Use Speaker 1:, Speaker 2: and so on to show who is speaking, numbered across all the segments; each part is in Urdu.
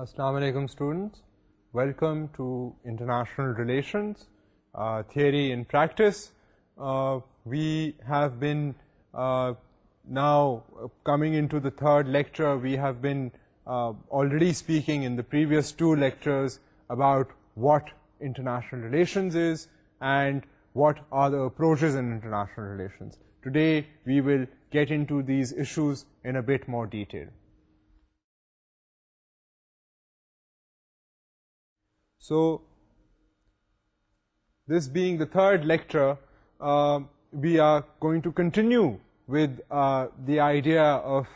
Speaker 1: Assalamu alaikum students, welcome to International Relations, uh, Theory in Practice. Uh, we have been uh, now coming into the third lecture. We have been already speaking in the previous two lectures about what international relations is and what are the approaches in international relations. Today we will get into these issues in a bit more detail. So this being the third lecture, uh, we are going to continue with uh, the idea of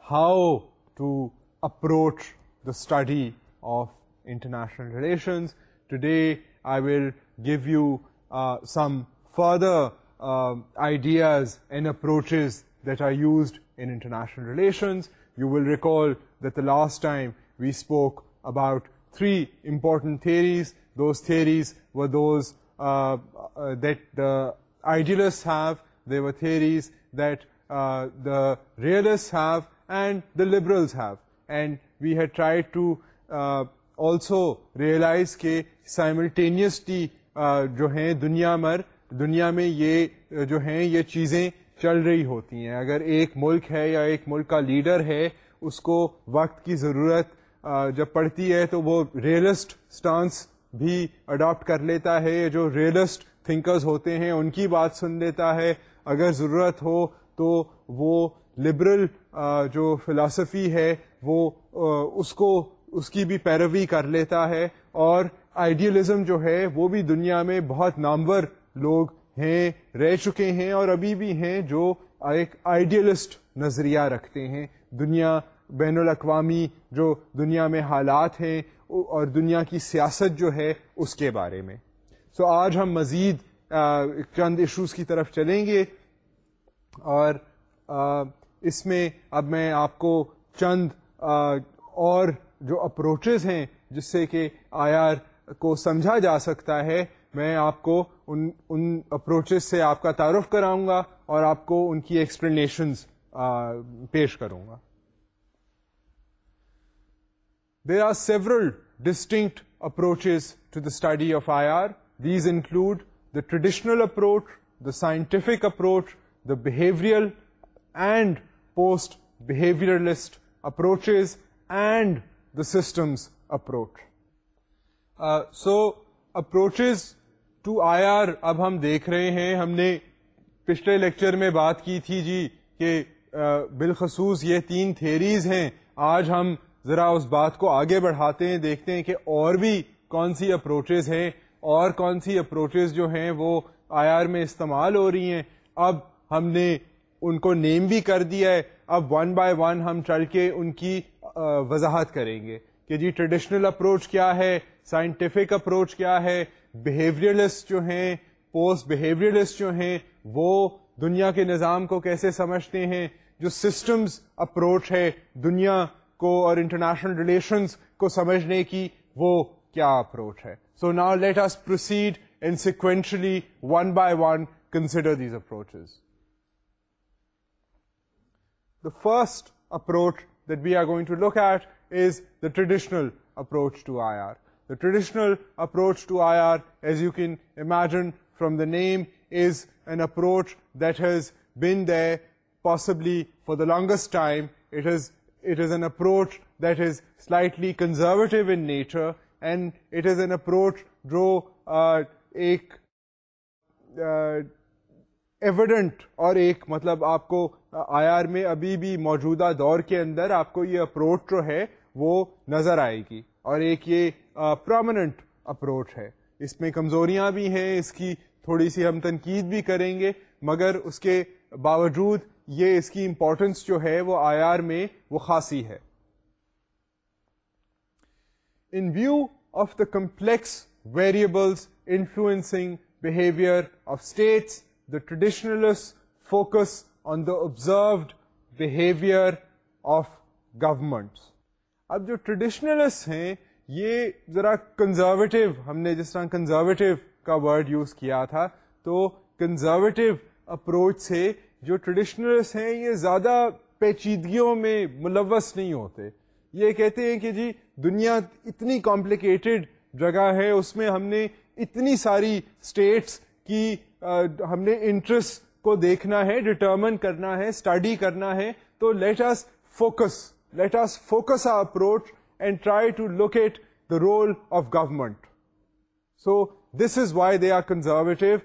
Speaker 1: how to approach the study of international relations. Today I will give you uh, some further um, ideas and approaches that are used in international relations. You will recall that the last time we spoke about three those theories those theories و those that the idealists have that uh, theories that have realists have and have. Have and we have try to also realize کہ سائملٹینیسٹی جو ہیں دنیا مر دنیا میں یہ جو ہیں یہ چیزیں چل رہی ہوتی ہیں اگر ایک ملک ہے یا ایک ملک کا لیڈر ہے اس کو وقت کی ضرورت جب پڑھتی ہے تو وہ ریئلسٹ اسٹانس بھی اڈاپٹ کر لیتا ہے یا جو ریئلسٹ تھنکرز ہوتے ہیں ان کی بات سن لیتا ہے اگر ضرورت ہو تو وہ لبرل جو فلاسفی ہے وہ اس کو اس کی بھی پیروی کر لیتا ہے اور آئیڈیلزم جو ہے وہ بھی دنیا میں بہت نامور لوگ ہیں رہ چکے ہیں اور ابھی بھی ہیں جو ایک آئیڈیلسٹ نظریہ رکھتے ہیں دنیا بین الاقوامی جو دنیا میں حالات ہیں اور دنیا کی سیاست جو ہے اس کے بارے میں سو so, آج ہم مزید چند ایشوز کی طرف چلیں گے اور اس میں اب میں آپ کو چند اور جو اپروچز ہیں جس سے کہ آئی آر کو سمجھا جا سکتا ہے میں آپ کو ان ان اپروچز سے آپ کا تعارف کراؤں گا اور آپ کو ان کی ایکسپلینیشنز پیش کروں گا there are several distinct approach to the study of I R these include the traditional approach the scientific approach the behaviour systems approach so approach to I R اب ہم دیکھ رہے ہیں ہم نے پچھلے لیکچر میں بات کی تھی جی کہ بالخصوص یہ تین تھیئرز ہیں آج ہم ذرا اس بات کو آگے بڑھاتے ہیں دیکھتے ہیں کہ اور بھی کون سی اپروچز ہیں اور کون سی اپروچز جو ہیں وہ آئی آر میں استعمال ہو رہی ہیں اب ہم نے ان کو نیم بھی کر دیا ہے اب ون بائی ون ہم چل کے ان کی وضاحت کریں گے کہ جی ٹریڈیشنل اپروچ کیا ہے سائنٹیفک اپروچ کیا ہے بیہیویئرلسٹ جو ہیں پوسٹ بیہیویئرلسٹ جو ہیں وہ دنیا کے نظام کو کیسے سمجھتے ہیں جو سسٹمز اپروچ ہے دنیا کو اور انٹرنیشنل ریلیشنز کو سمجھنے کی وہ کیا اپروچ ہے سو نا let us proceed in sequentially one by one consider these approach the first approach that we are going to look at is the traditional approach to I R the traditional approach to I R as you can imagine from the name is an approach that has been the the longest time. It has it is an approach that is slightly conservative in nature and it is an approach جو ایک ایویڈنٹ اور ایک مطلب آپ کو آئی آر میں ابھی بھی موجودہ دور کے اندر آپ کو یہ اپروچ جو ہے وہ نظر آئے گی اور ایک یہ پروماننٹ اپروچ ہے اس میں کمزوریاں بھی ہیں اس کی تھوڑی سی ہم تنقید بھی کریں گے مگر اس کے باوجود یہ اس کی امپورٹنس جو ہے وہ آئی آر میں وہ خاصی ہے in view of the complex variables influencing behaviour of states the traditional focus on the observed behaviour of government اب جو ٹریڈیشنلسٹ ہیں یہ ذرا کنزرویٹو ہم نے جس طرح کنزرویٹو کا ورڈ یوز کیا تھا تو کنزرویٹو اپروچ سے جو ٹریڈیشنلسٹ ہیں یہ زیادہ پیچیدگیوں میں ملوث نہیں ہوتے یہ کہتے ہیں کہ جی دنیا اتنی کمپلیکیٹڈ جگہ ہے اس میں ہم نے اتنی ساری اسٹیٹس کی ہم نے انٹرسٹ کو دیکھنا ہے ڈٹرمن کرنا ہے اسٹڈی کرنا ہے تو let us focus let us focus a approach and try to locate the role of government so this is why they are conservative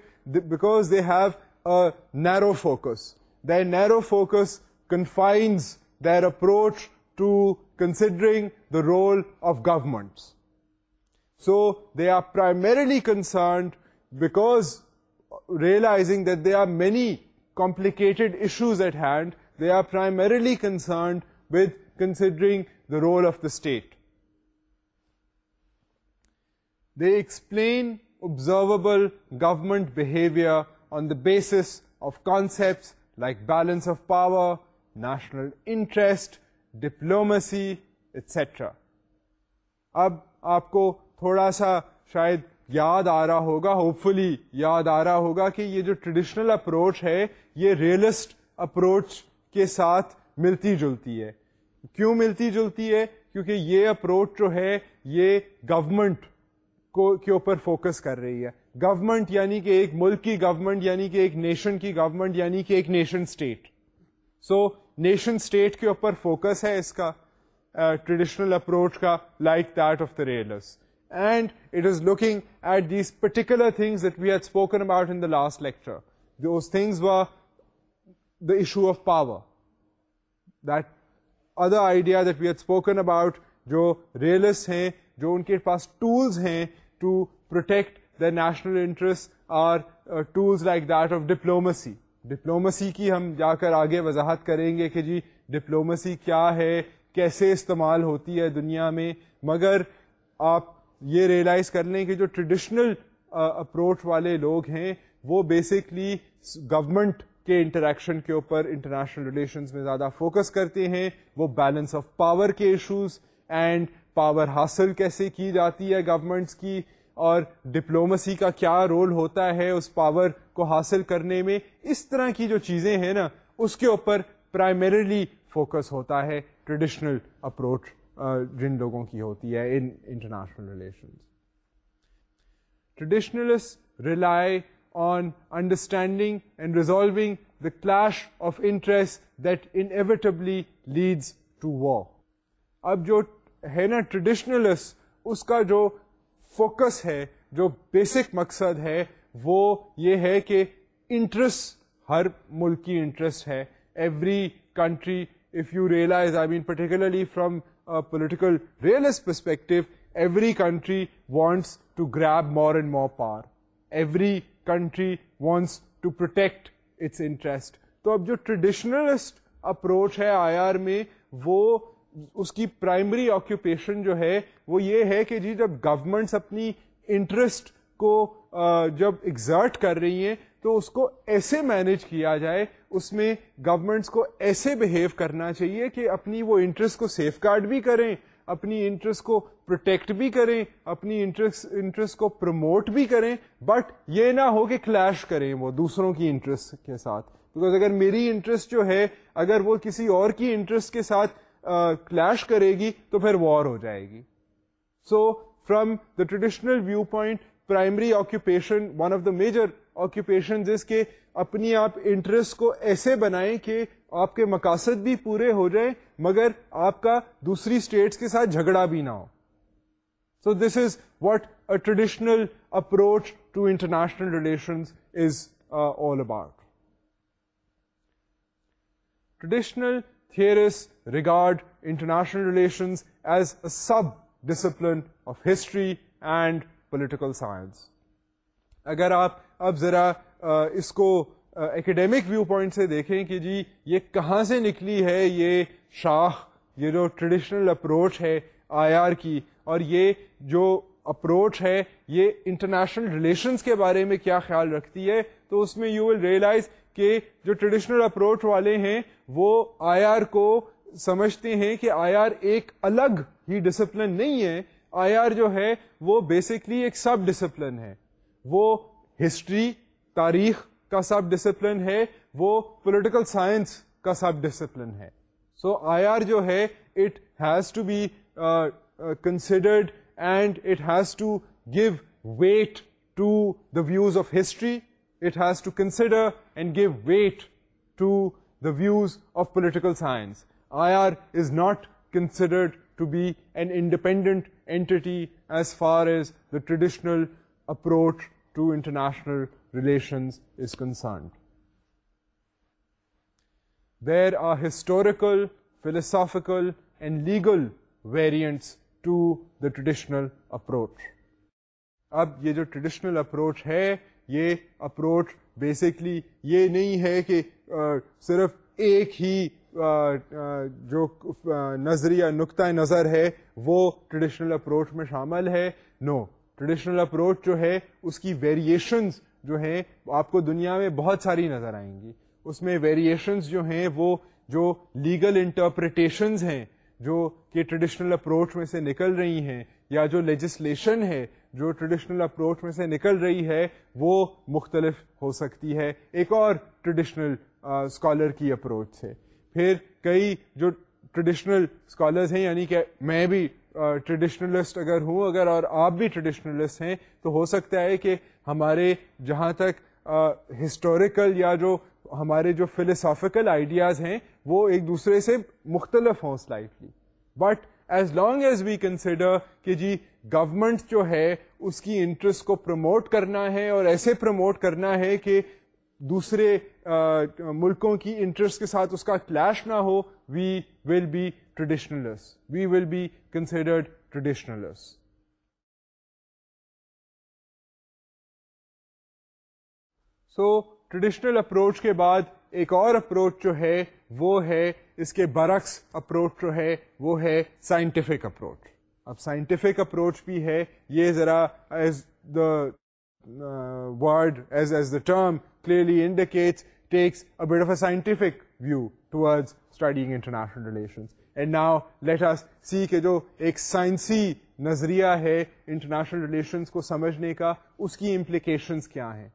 Speaker 1: because they have a narrow focus. Their narrow focus confines their approach to considering the role of governments. So they are primarily concerned, because realizing that there are many complicated issues at hand, they are primarily concerned with considering the role of the state. They explain observable government behavior on the basis of concepts like balance of power national interest diplomacy etc. اب آپ کو تھوڑا سا شاید یاد آ رہا ہوگا ہوپ فلی یاد آ رہا ہوگا کہ یہ جو ٹریڈیشنل اپروچ ہے یہ ریئلسٹ اپروچ کے ساتھ ملتی جلتی ہے کیوں ملتی جلتی ہے کیونکہ یہ اپروچ جو ہے یہ گورمنٹ کو کے اوپر فوکس کر رہی ہے گورنمنٹ یعنی کہ ایک ملک کی گورنمنٹ یعنی کہ ایک نیشن کی گورنمنٹ یعنی کہ ایک nation state so nation state کے اوپر فوکس ہے اس کا ٹریڈیشنل اپروچ کا like that of the realists and it is looking at these particular that we had spoken about in the last lecture things the issue of power that other idea that spoken about جو ریئلس ہیں جو ان کے پاس ٹولس ہیں to protect national interest are tools like that of diplomacy diplomacy کی ہم جا کر آگے وضاحت کریں گے کہ جی ڈپلومسی کیا ہے کیسے استعمال ہوتی ہے دنیا میں مگر آپ یہ ریئلائز کر لیں کہ جو ٹریڈیشنل اپروچ uh, والے لوگ ہیں وہ بیسکلی گورنمنٹ کے انٹریکشن کے اوپر انٹرنیشنل ریلیشنز میں زیادہ فوکس کرتے ہیں وہ بیلنس آف پاور کے ایشوز اینڈ پاور حاصل کیسے کی جاتی ہے گورنمنٹس کی اور ڈپلومسی کا کیا رول ہوتا ہے اس پاور کو حاصل کرنے میں اس طرح کی جو چیزیں ہیں نا اس کے اوپر پرائمریلی فوکس ہوتا ہے ٹریڈیشنل اپروچ جن لوگوں کی ہوتی ہے in international relation traditionalists rely on understanding and resolving the clash of interest that inevitably leads to war اب جو ہے نا ٹریڈیشنلسٹ اس کا جو فوکس ہے جو بیسک مقصد ہے وہ یہ ہے کہ انٹرسٹ ہر ملک کی انٹرسٹ ہے every country if you realize I mean particularly from political realist perspective every country wants to grab more and more power every country wants to protect its interest تو اب جو ٹریڈیشنلسٹ اپروچ ہے آئی آر میں وہ اس کی پرائمری آکوپیشن جو ہے وہ یہ ہے کہ جی جب گورمنٹس اپنی انٹرسٹ کو جب ایگزرٹ کر رہی ہیں تو اس کو ایسے مینج کیا جائے اس میں گورمنٹس کو ایسے بہیو کرنا چاہیے کہ اپنی وہ انٹرسٹ کو سیف گارڈ بھی کریں اپنی انٹرسٹ کو پروٹیکٹ بھی کریں اپنی انٹرسٹ انٹرسٹ کو پروموٹ بھی کریں بٹ یہ نہ ہو کہ کلیش کریں وہ دوسروں کی انٹرسٹ کے ساتھ بیکاز اگر میری انٹرسٹ جو ہے اگر وہ کسی اور کی انٹرسٹ کے ساتھ کلیش کرے گی تو پھر وار ہو جائے گی so from the traditional view point primary occupation one of the major occupation جس کے اپنی آپ انٹرسٹ کو ایسے بنائیں کہ آپ کے مقاصد بھی پورے ہو جائیں مگر آپ کا دوسری اسٹیٹس کے ساتھ جھگڑا بھی نہ ہو so this is what a traditional approach to international relation is all about traditional history and political science اگر آپ اب ذرا اس کو اکیڈیمک ویو پوائنٹ سے دیکھیں کہ جی یہ کہاں سے نکلی ہے یہ شاخ یہ جو ٹریڈیشنل اپروچ ہے آئی آر کی اور یہ جو اپروچ ہے یہ انٹرنیشنل ریلیشنس کے بارے میں کیا خیال رکھتی ہے تو اس میں یو ول ریئلائز کہ جو ٹریڈیشنل اپروچ والے ہیں وہ آئی آر کو سمجھتے ہیں کہ آئی آر ایک الگ ہی ڈسپلن نہیں ہے آئی آر جو ہے وہ بیسکلی ایک سب ڈسپلن ہے وہ ہسٹری تاریخ کا سب ڈسپلن ہے وہ پولیٹیکل سائنس کا سب ڈسپلن ہے سو آئی آر جو ہے it has to be considered and it has to give weight to the views of history. It has to consider and give weight to the views of political science. IR is not considered to be an independent entity as far as the traditional approach to international relations is concerned. There are historical, philosophical, and legal variants to the traditional approach اب یہ جو ٹریڈیشنل اپروچ ہے یہ اپروچ بیسکلی یہ نہیں ہے کہ صرف ایک ہی جو نظریہ نقطۂ نظر ہے وہ ٹریڈیشنل اپروچ میں شامل ہے نو ٹریڈیشنل اپروچ جو ہے اس کی ویریشنز جو ہیں آپ کو دنیا میں بہت ساری نظر آئیں گی اس میں ویریشنز جو ہیں وہ جو لیگل انٹرپریٹیشنز ہیں جو کہ ٹریڈیشنل اپروچ میں سے نکل رہی ہیں یا جو لیجسلیشن ہے جو ٹریڈیشنل اپروچ میں سے نکل رہی ہے وہ مختلف ہو سکتی ہے ایک اور ٹریڈیشنل اسکالر کی اپروچ سے پھر کئی جو ٹریڈیشنل اسکالرز ہیں یعنی کہ میں بھی ٹریڈیشنلسٹ اگر ہوں اگر اور آپ بھی ٹریڈیشنلسٹ ہیں تو ہو سکتا ہے کہ ہمارے جہاں تک ہسٹوریکل یا جو ہمارے جو فلسافیکل آئیڈیاز ہیں وہ ایک دوسرے سے مختلف ہوں slightly but as long as we consider کہ جی گورمنٹ جو ہے اس کی انٹرسٹ کو پروموٹ کرنا ہے اور ایسے پروموٹ کرنا ہے کہ دوسرے ملکوں کی انٹرسٹ کے ساتھ اس کا کلیش نہ ہو we will be traditionalists we will be considered traditionalists so traditional approach کے بعد ایک اور اپروچ جو ہے وہ ہے اس کے برعکس اپروچ جو ہے وہ ہے سائنٹیفک اپروچ اب سائنٹیفک اپروچ بھی ہے یہ ذرا as the word as as the term clearly indicates takes of a scientific view towards studying international and now let us see جو ایک سائنسی نظریہ ہے انٹرنیشنل ریلیشنس کو سمجھنے کا اس کی امپلیکیشنس کیا ہیں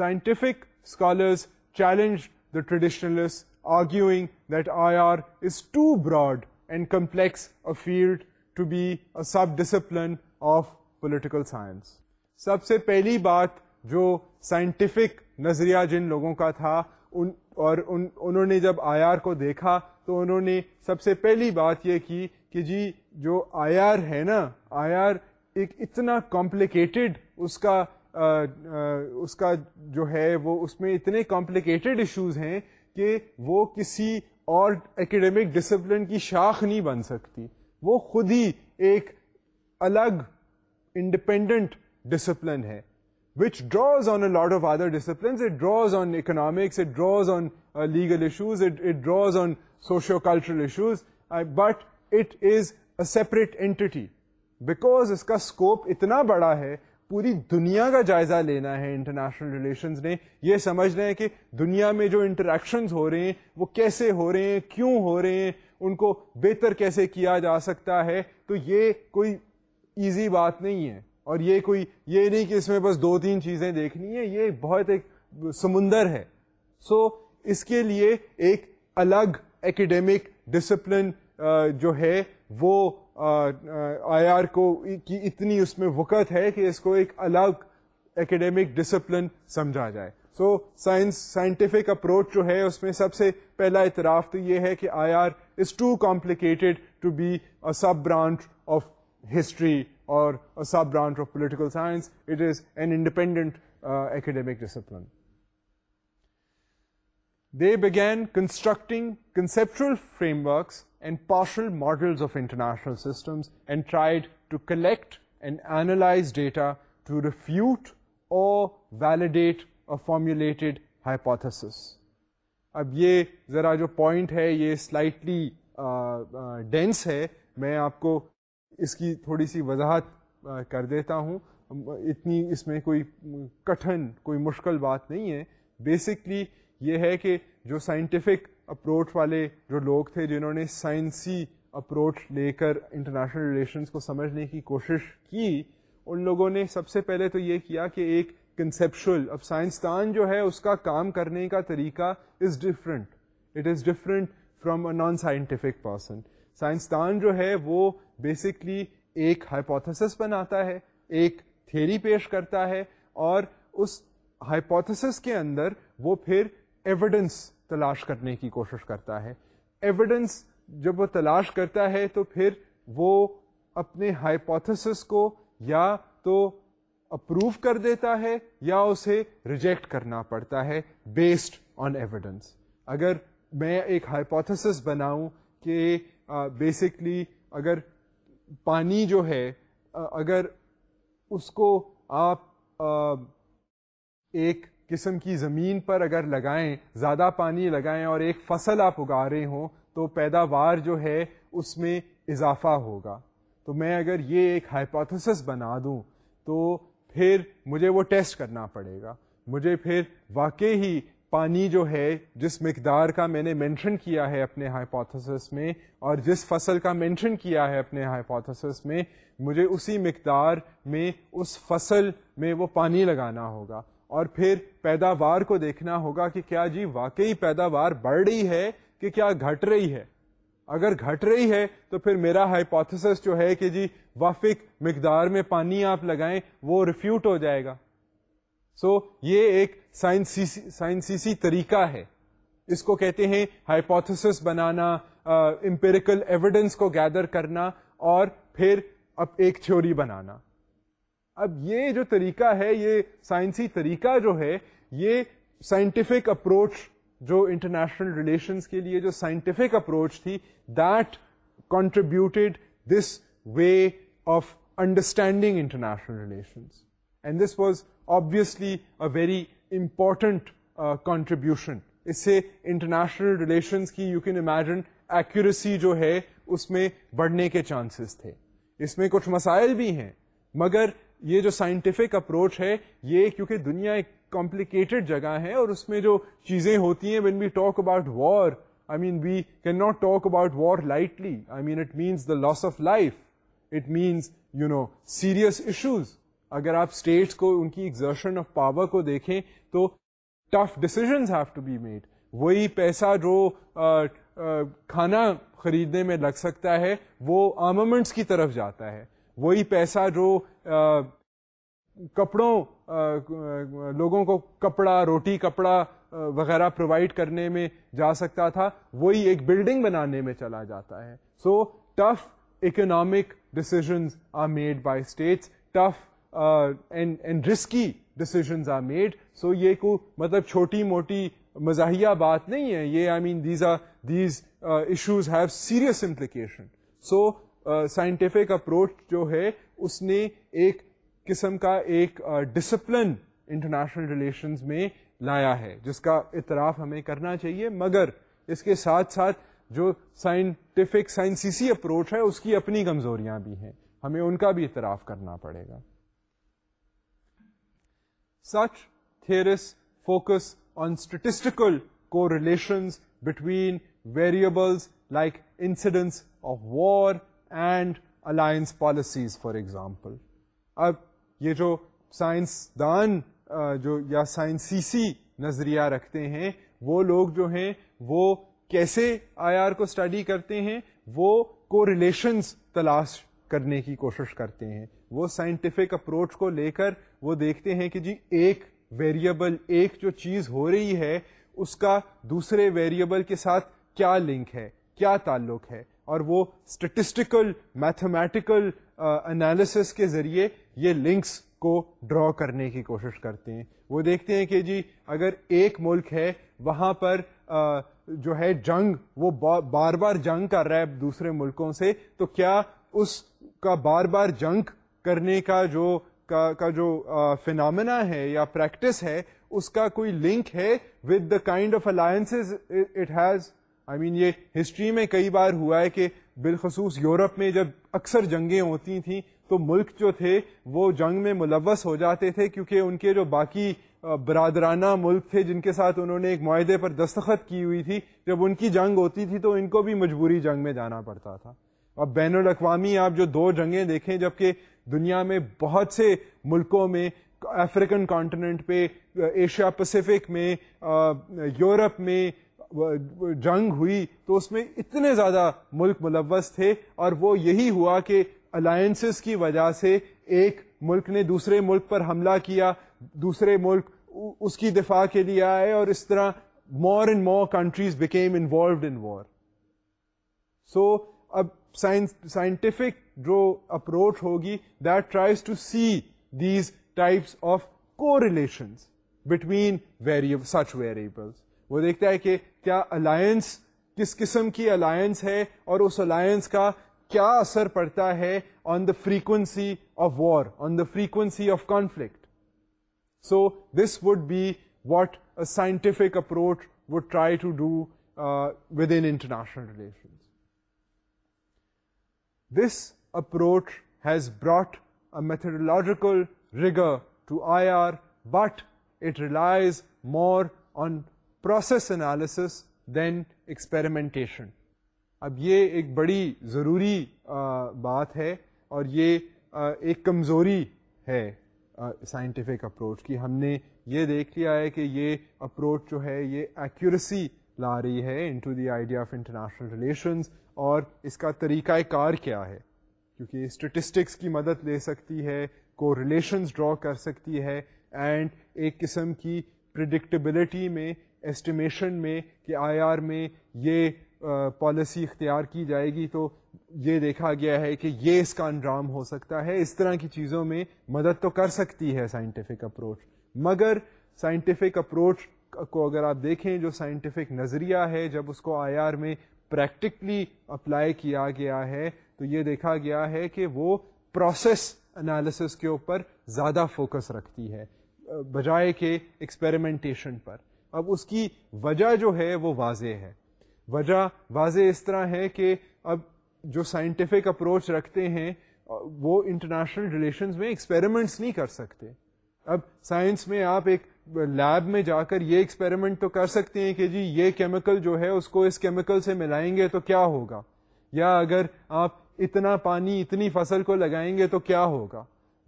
Speaker 1: scientific scholars challenged the traditionalists, arguing that IR is too broad and complex a field to be a sub-discipline of political science. سب سے پہلی بات جو سائنٹیفک نظریہ جن لوگوں کا تھا ان اور ان انہوں نے جب آئی آر کو دیکھا تو انہوں نے سب سے پہلی بات یہ کی کہ جی جو آئی آر ہے نا آئی آر ایک اتنا کمپلیکیٹڈ اس کا اس کا جو ہے وہ اس میں اتنے کمپلیکیٹڈ ایشوز ہیں کہ وہ کسی اور اکیڈیمک ڈسپلن کی شاخ نہیں بن سکتی وہ خود ہی ایک الگ انڈیپینڈنٹ ڈسپلن ہے which draws on a lot of other disciplines it draws on economics it draws on legal issues it draws on socio cultural issues but it is a separate entity because اس کا اسکوپ اتنا بڑا ہے پوری دنیا کا جائزہ لینا ہے انٹرنیشنل ریلیشنز نے یہ سمجھ رہے ہیں کہ دنیا میں جو انٹریکشنز ہو رہے ہیں وہ کیسے ہو رہے ہیں کیوں ہو رہے ہیں ان کو بہتر کیسے کیا جا سکتا ہے تو یہ کوئی ایزی بات نہیں ہے اور یہ کوئی یہ نہیں کہ اس میں بس دو تین چیزیں دیکھنی ہیں یہ بہت ایک سمندر ہے سو so, اس کے لیے ایک الگ ایکڈیمک ڈسپلن جو ہے وہ آئی آر کو کی اتنی اس میں وقت ہے کہ اس کو ایک الگ اکیڈیمک ڈسپلن سمجھا جائے سو سائنس سائنٹیفک اپروچ جو ہے اس میں سب سے پہلا اعتراف تو یہ ہے کہ I R is too complicated to be a sub branch of history اور sub branch of political science it is an independent academic discipline constructing conceptual framework and partial models of international systems and tried to collect and analyse data to refute اور ویلیڈیٹ اور formulated hypothesis. اب یہ ذرا جو پوائنٹ ہے یہ سلائٹلی ڈینس ہے میں آپ کو اس کی تھوڑی سی وضاحت کر دیتا ہوں اتنی اس میں کوئی کٹھن کوئی مشکل بات نہیں ہے بیسکلی یہ ہے کہ جو سائنٹیفک اپروچ والے جو لوگ تھے جنہوں نے سائنسی اپروچ لے کر انٹرنیشنل ریلیشنس کو سمجھنے کی کوشش کی ان لوگوں نے سب سے پہلے تو یہ کیا کہ ایک کنسیپشل اب سائنسدان جو ہے اس کا کام کرنے کا طریقہ is different it is different from a non scientific person سائنسدان جو ہے وہ بیسکلی ایک ہائپوتھسس بناتا ہے ایک تھیری پیش کرتا ہے اور اس ہائپوتھسس کے اندر وہ پھر ایویڈنس تلاش کرنے کی کوشش کرتا ہے ایویڈنس جب وہ تلاش کرتا ہے تو پھر وہ اپنے ہائپوتھسس کو یا تو اپروو کر دیتا ہے یا اسے ریجیکٹ کرنا پڑتا ہے بیسڈ آن ایویڈنس اگر میں ایک ہائپوتھسس بناؤں کہ بیسکلی اگر پانی جو ہے اگر اس کو آپ ایک قسم کی زمین پر اگر لگائیں زیادہ پانی لگائیں اور ایک فصل آپ اگا رہے ہوں تو پیداوار جو ہے اس میں اضافہ ہوگا تو میں اگر یہ ایک ہائپوتھس بنا دوں تو پھر مجھے وہ ٹیسٹ کرنا پڑے گا مجھے پھر واقع ہی پانی جو ہے جس مقدار کا میں نے مینشن کیا ہے اپنے ہائپوتھس میں اور جس فصل کا مینشن کیا ہے اپنے ہائپوتھس میں مجھے اسی مقدار میں اس فصل میں وہ پانی لگانا ہوگا اور پھر پیداوار کو دیکھنا ہوگا کہ کیا جی واقعی پیداوار بڑھ رہی ہے کہ کیا گھٹ رہی ہے اگر گھٹ رہی ہے تو پھر میرا ہائپوتھس جو ہے کہ جی وافق مقدار میں پانی آپ لگائیں وہ ریفیوٹ ہو جائے گا سو یہ ایک سائنسی سائنسی طریقہ ہے اس کو کہتے ہیں ہائپوتھس بنانا امپیریکل ایویڈنس کو گیدر کرنا اور پھر اب ایک تھیوری بنانا اب یہ جو طریقہ ہے یہ سائنسی طریقہ جو ہے یہ سائنٹیفک اپروچ جو انٹرنیشنل ریلیشنس کے لیے جو سائنٹیفک اپروچ تھی that contributed this way of understanding international relations and this was obviously a very important contribution اس سے انٹرنیشنل ریلیشنس کی یو کین امیجن ایکوریسی جو ہے اس میں بڑھنے کے چانسز تھے اس میں کچھ مسائل بھی ہیں مگر یہ جو سائنٹیفک اپروچ ہے یہ کیونکہ دنیا ایک کمپلیکیٹڈ جگہ ہے اور اس میں جو چیزیں ہوتی ہیں when we talk about war I mean we can not talk about war lightly I mean it means the loss of life it means you know serious issues اگر آپ اسٹیٹس کو ان کی ایگزرشن آف پاور کو دیکھیں تو tough have to be made وہی پیسہ جو کھانا خریدنے میں لگ سکتا ہے وہ آمامنٹس کی طرف جاتا ہے وہی پیسہ جو کپڑوں لوگوں کو کپڑا روٹی کپڑا وغیرہ پرووائڈ کرنے میں جا سکتا تھا وہی ایک بلڈنگ بنانے میں چلا جاتا ہے so tough economic decisions are made by states tough and risky decisions are made so یہ کو مطلب چھوٹی موٹی مزاحیہ بات نہیں ہے یہ I mean these are these issues have serious implication so scientific approach جو ہے اس نے ایک قسم کا ایک ڈسپلن انٹرنیشنل ریلیشنز میں لایا ہے جس کا اعتراف ہمیں کرنا چاہیے مگر اس کے ساتھ ساتھ جو سائنٹیفک سائنسیسی اپروچ ہے اس کی اپنی کمزوریاں بھی ہیں ہمیں ان کا بھی اعتراف کرنا پڑے گا such theories focus on statistical correlations between variables like incidents of war and alliance policies for example اب یہ جو سائنس دان جو یا سائنسی سی نظریہ رکھتے ہیں وہ لوگ جو ہیں وہ کیسے آئی آر کو اسٹڈی کرتے ہیں وہ کو ریلیشنس تلاش کرنے کی کوشش کرتے ہیں وہ سائنٹیفک اپروچ کو لے کر وہ دیکھتے ہیں کہ جی ایک ویریبل ایک جو چیز ہو رہی ہے اس کا دوسرے ویریبل کے ساتھ کیا لنک ہے کیا تعلق ہے اور وہ اسٹیٹسٹیکل میتھمیٹیکل انالیسس کے ذریعے یہ لنکس کو ڈرا کرنے کی کوشش کرتے ہیں وہ دیکھتے ہیں کہ جی اگر ایک ملک ہے وہاں پر uh, جو ہے جنگ وہ بار بار جنگ کر رہا ہے دوسرے ملکوں سے تو کیا اس کا بار بار جنگ کرنے کا جو کا کا جو فینامنا uh, ہے یا پریکٹس ہے اس کا کوئی لنک ہے with the kind of alliances it has I I mean mean, یہ ہسٹری میں کئی بار ہوا ہے کہ بالخصوص یورپ میں جب اکثر جنگیں ہوتی تھیں تو ملک جو تھے وہ جنگ میں ملوث ہو جاتے تھے کیونکہ ان کے جو باقی برادرانہ ملک تھے جن کے ساتھ انہوں نے ایک معاہدے پر دستخط کی ہوئی تھی جب ان کی جنگ ہوتی تھی تو ان کو بھی مجبوری جنگ میں جانا پڑتا تھا اب بین الاقوامی آپ جو دو جنگیں دیکھیں جب کہ دنیا میں بہت سے ملکوں میں افریقن کانٹیننٹ پہ ایشیا پیسیفک میں یورپ میں جنگ ہوئی تو اس میں اتنے زیادہ ملک ملوث تھے اور وہ یہی ہوا کہ الائنسز کی وجہ سے ایک ملک نے دوسرے ملک پر حملہ کیا دوسرے ملک اس کی دفاع کے لیے آئے اور اس طرح more and more countries became involved in war so اب سائنٹیفک جو اپروچ ہوگی that tries to see these types of correlations between very such variables وہ دیکھتا ہے کہ کیا الائنس کس قسم کی الائنس ہے اور اس الائنس کا کیا اثر پڑتا ہے on the frequency of war on the frequency of conflict so this would be what scientific approach would try to do within international relation this approach has brought a methodological rigour to I R but it relies more on process analysis than experimentation اب یہ ایک بڑی ضروری بات ہے اور یہ ایک کمزوری ہے سائنٹیفک اپروچ کی ہم نے یہ دیکھ لیا ہے کہ یہ اپروچ جو ہے یہ ایکوریسی لا رہی ہے into the idea of international relations اور اس کا طریقہ کار کیا ہے کیونکہ اسٹیٹسٹکس کی مدد لے سکتی ہے کو ریلیشنز ڈرا کر سکتی ہے اینڈ ایک قسم کی پرڈکٹیبلٹی میں ایسٹیمیشن میں کہ آئی آر میں یہ پالیسی اختیار کی جائے گی تو یہ دیکھا گیا ہے کہ یہ اس کا انجام ہو سکتا ہے اس طرح کی چیزوں میں مدد تو کر سکتی ہے سائنٹیفک اپروچ مگر سائنٹیفک اپروچ کو اگر آپ دیکھیں جو سائنٹیفک نظریہ ہے جب اس کو آئی آر میں پریکٹیکلی اپلائی کیا گیا ہے تو یہ دیکھا گیا ہے کہ وہ پروسیس انالیسس کے اوپر زیادہ فوکس رکھتی ہے بجائے کہ ایکسپیریمنٹیشن پر اب اس کی وجہ جو ہے وہ واضح ہے وجہ واضح اس طرح ہے کہ اب جو سائنٹیفک اپروچ رکھتے ہیں وہ انٹرنیشنل ریلیشنز میں ایکسپیریمنٹس نہیں کر سکتے اب سائنس میں آپ ایک لیب میں جا کر یہ ایکسپیریمنٹ تو کر سکتے ہیں کہ جی یہ کیمیکل جو ہے اس کو اس کیمیکل سے ملائیں گے تو کیا ہوگا یا اگر آپ اتنا پانی اتنی فصل کو لگائیں گے تو کیا ہوگا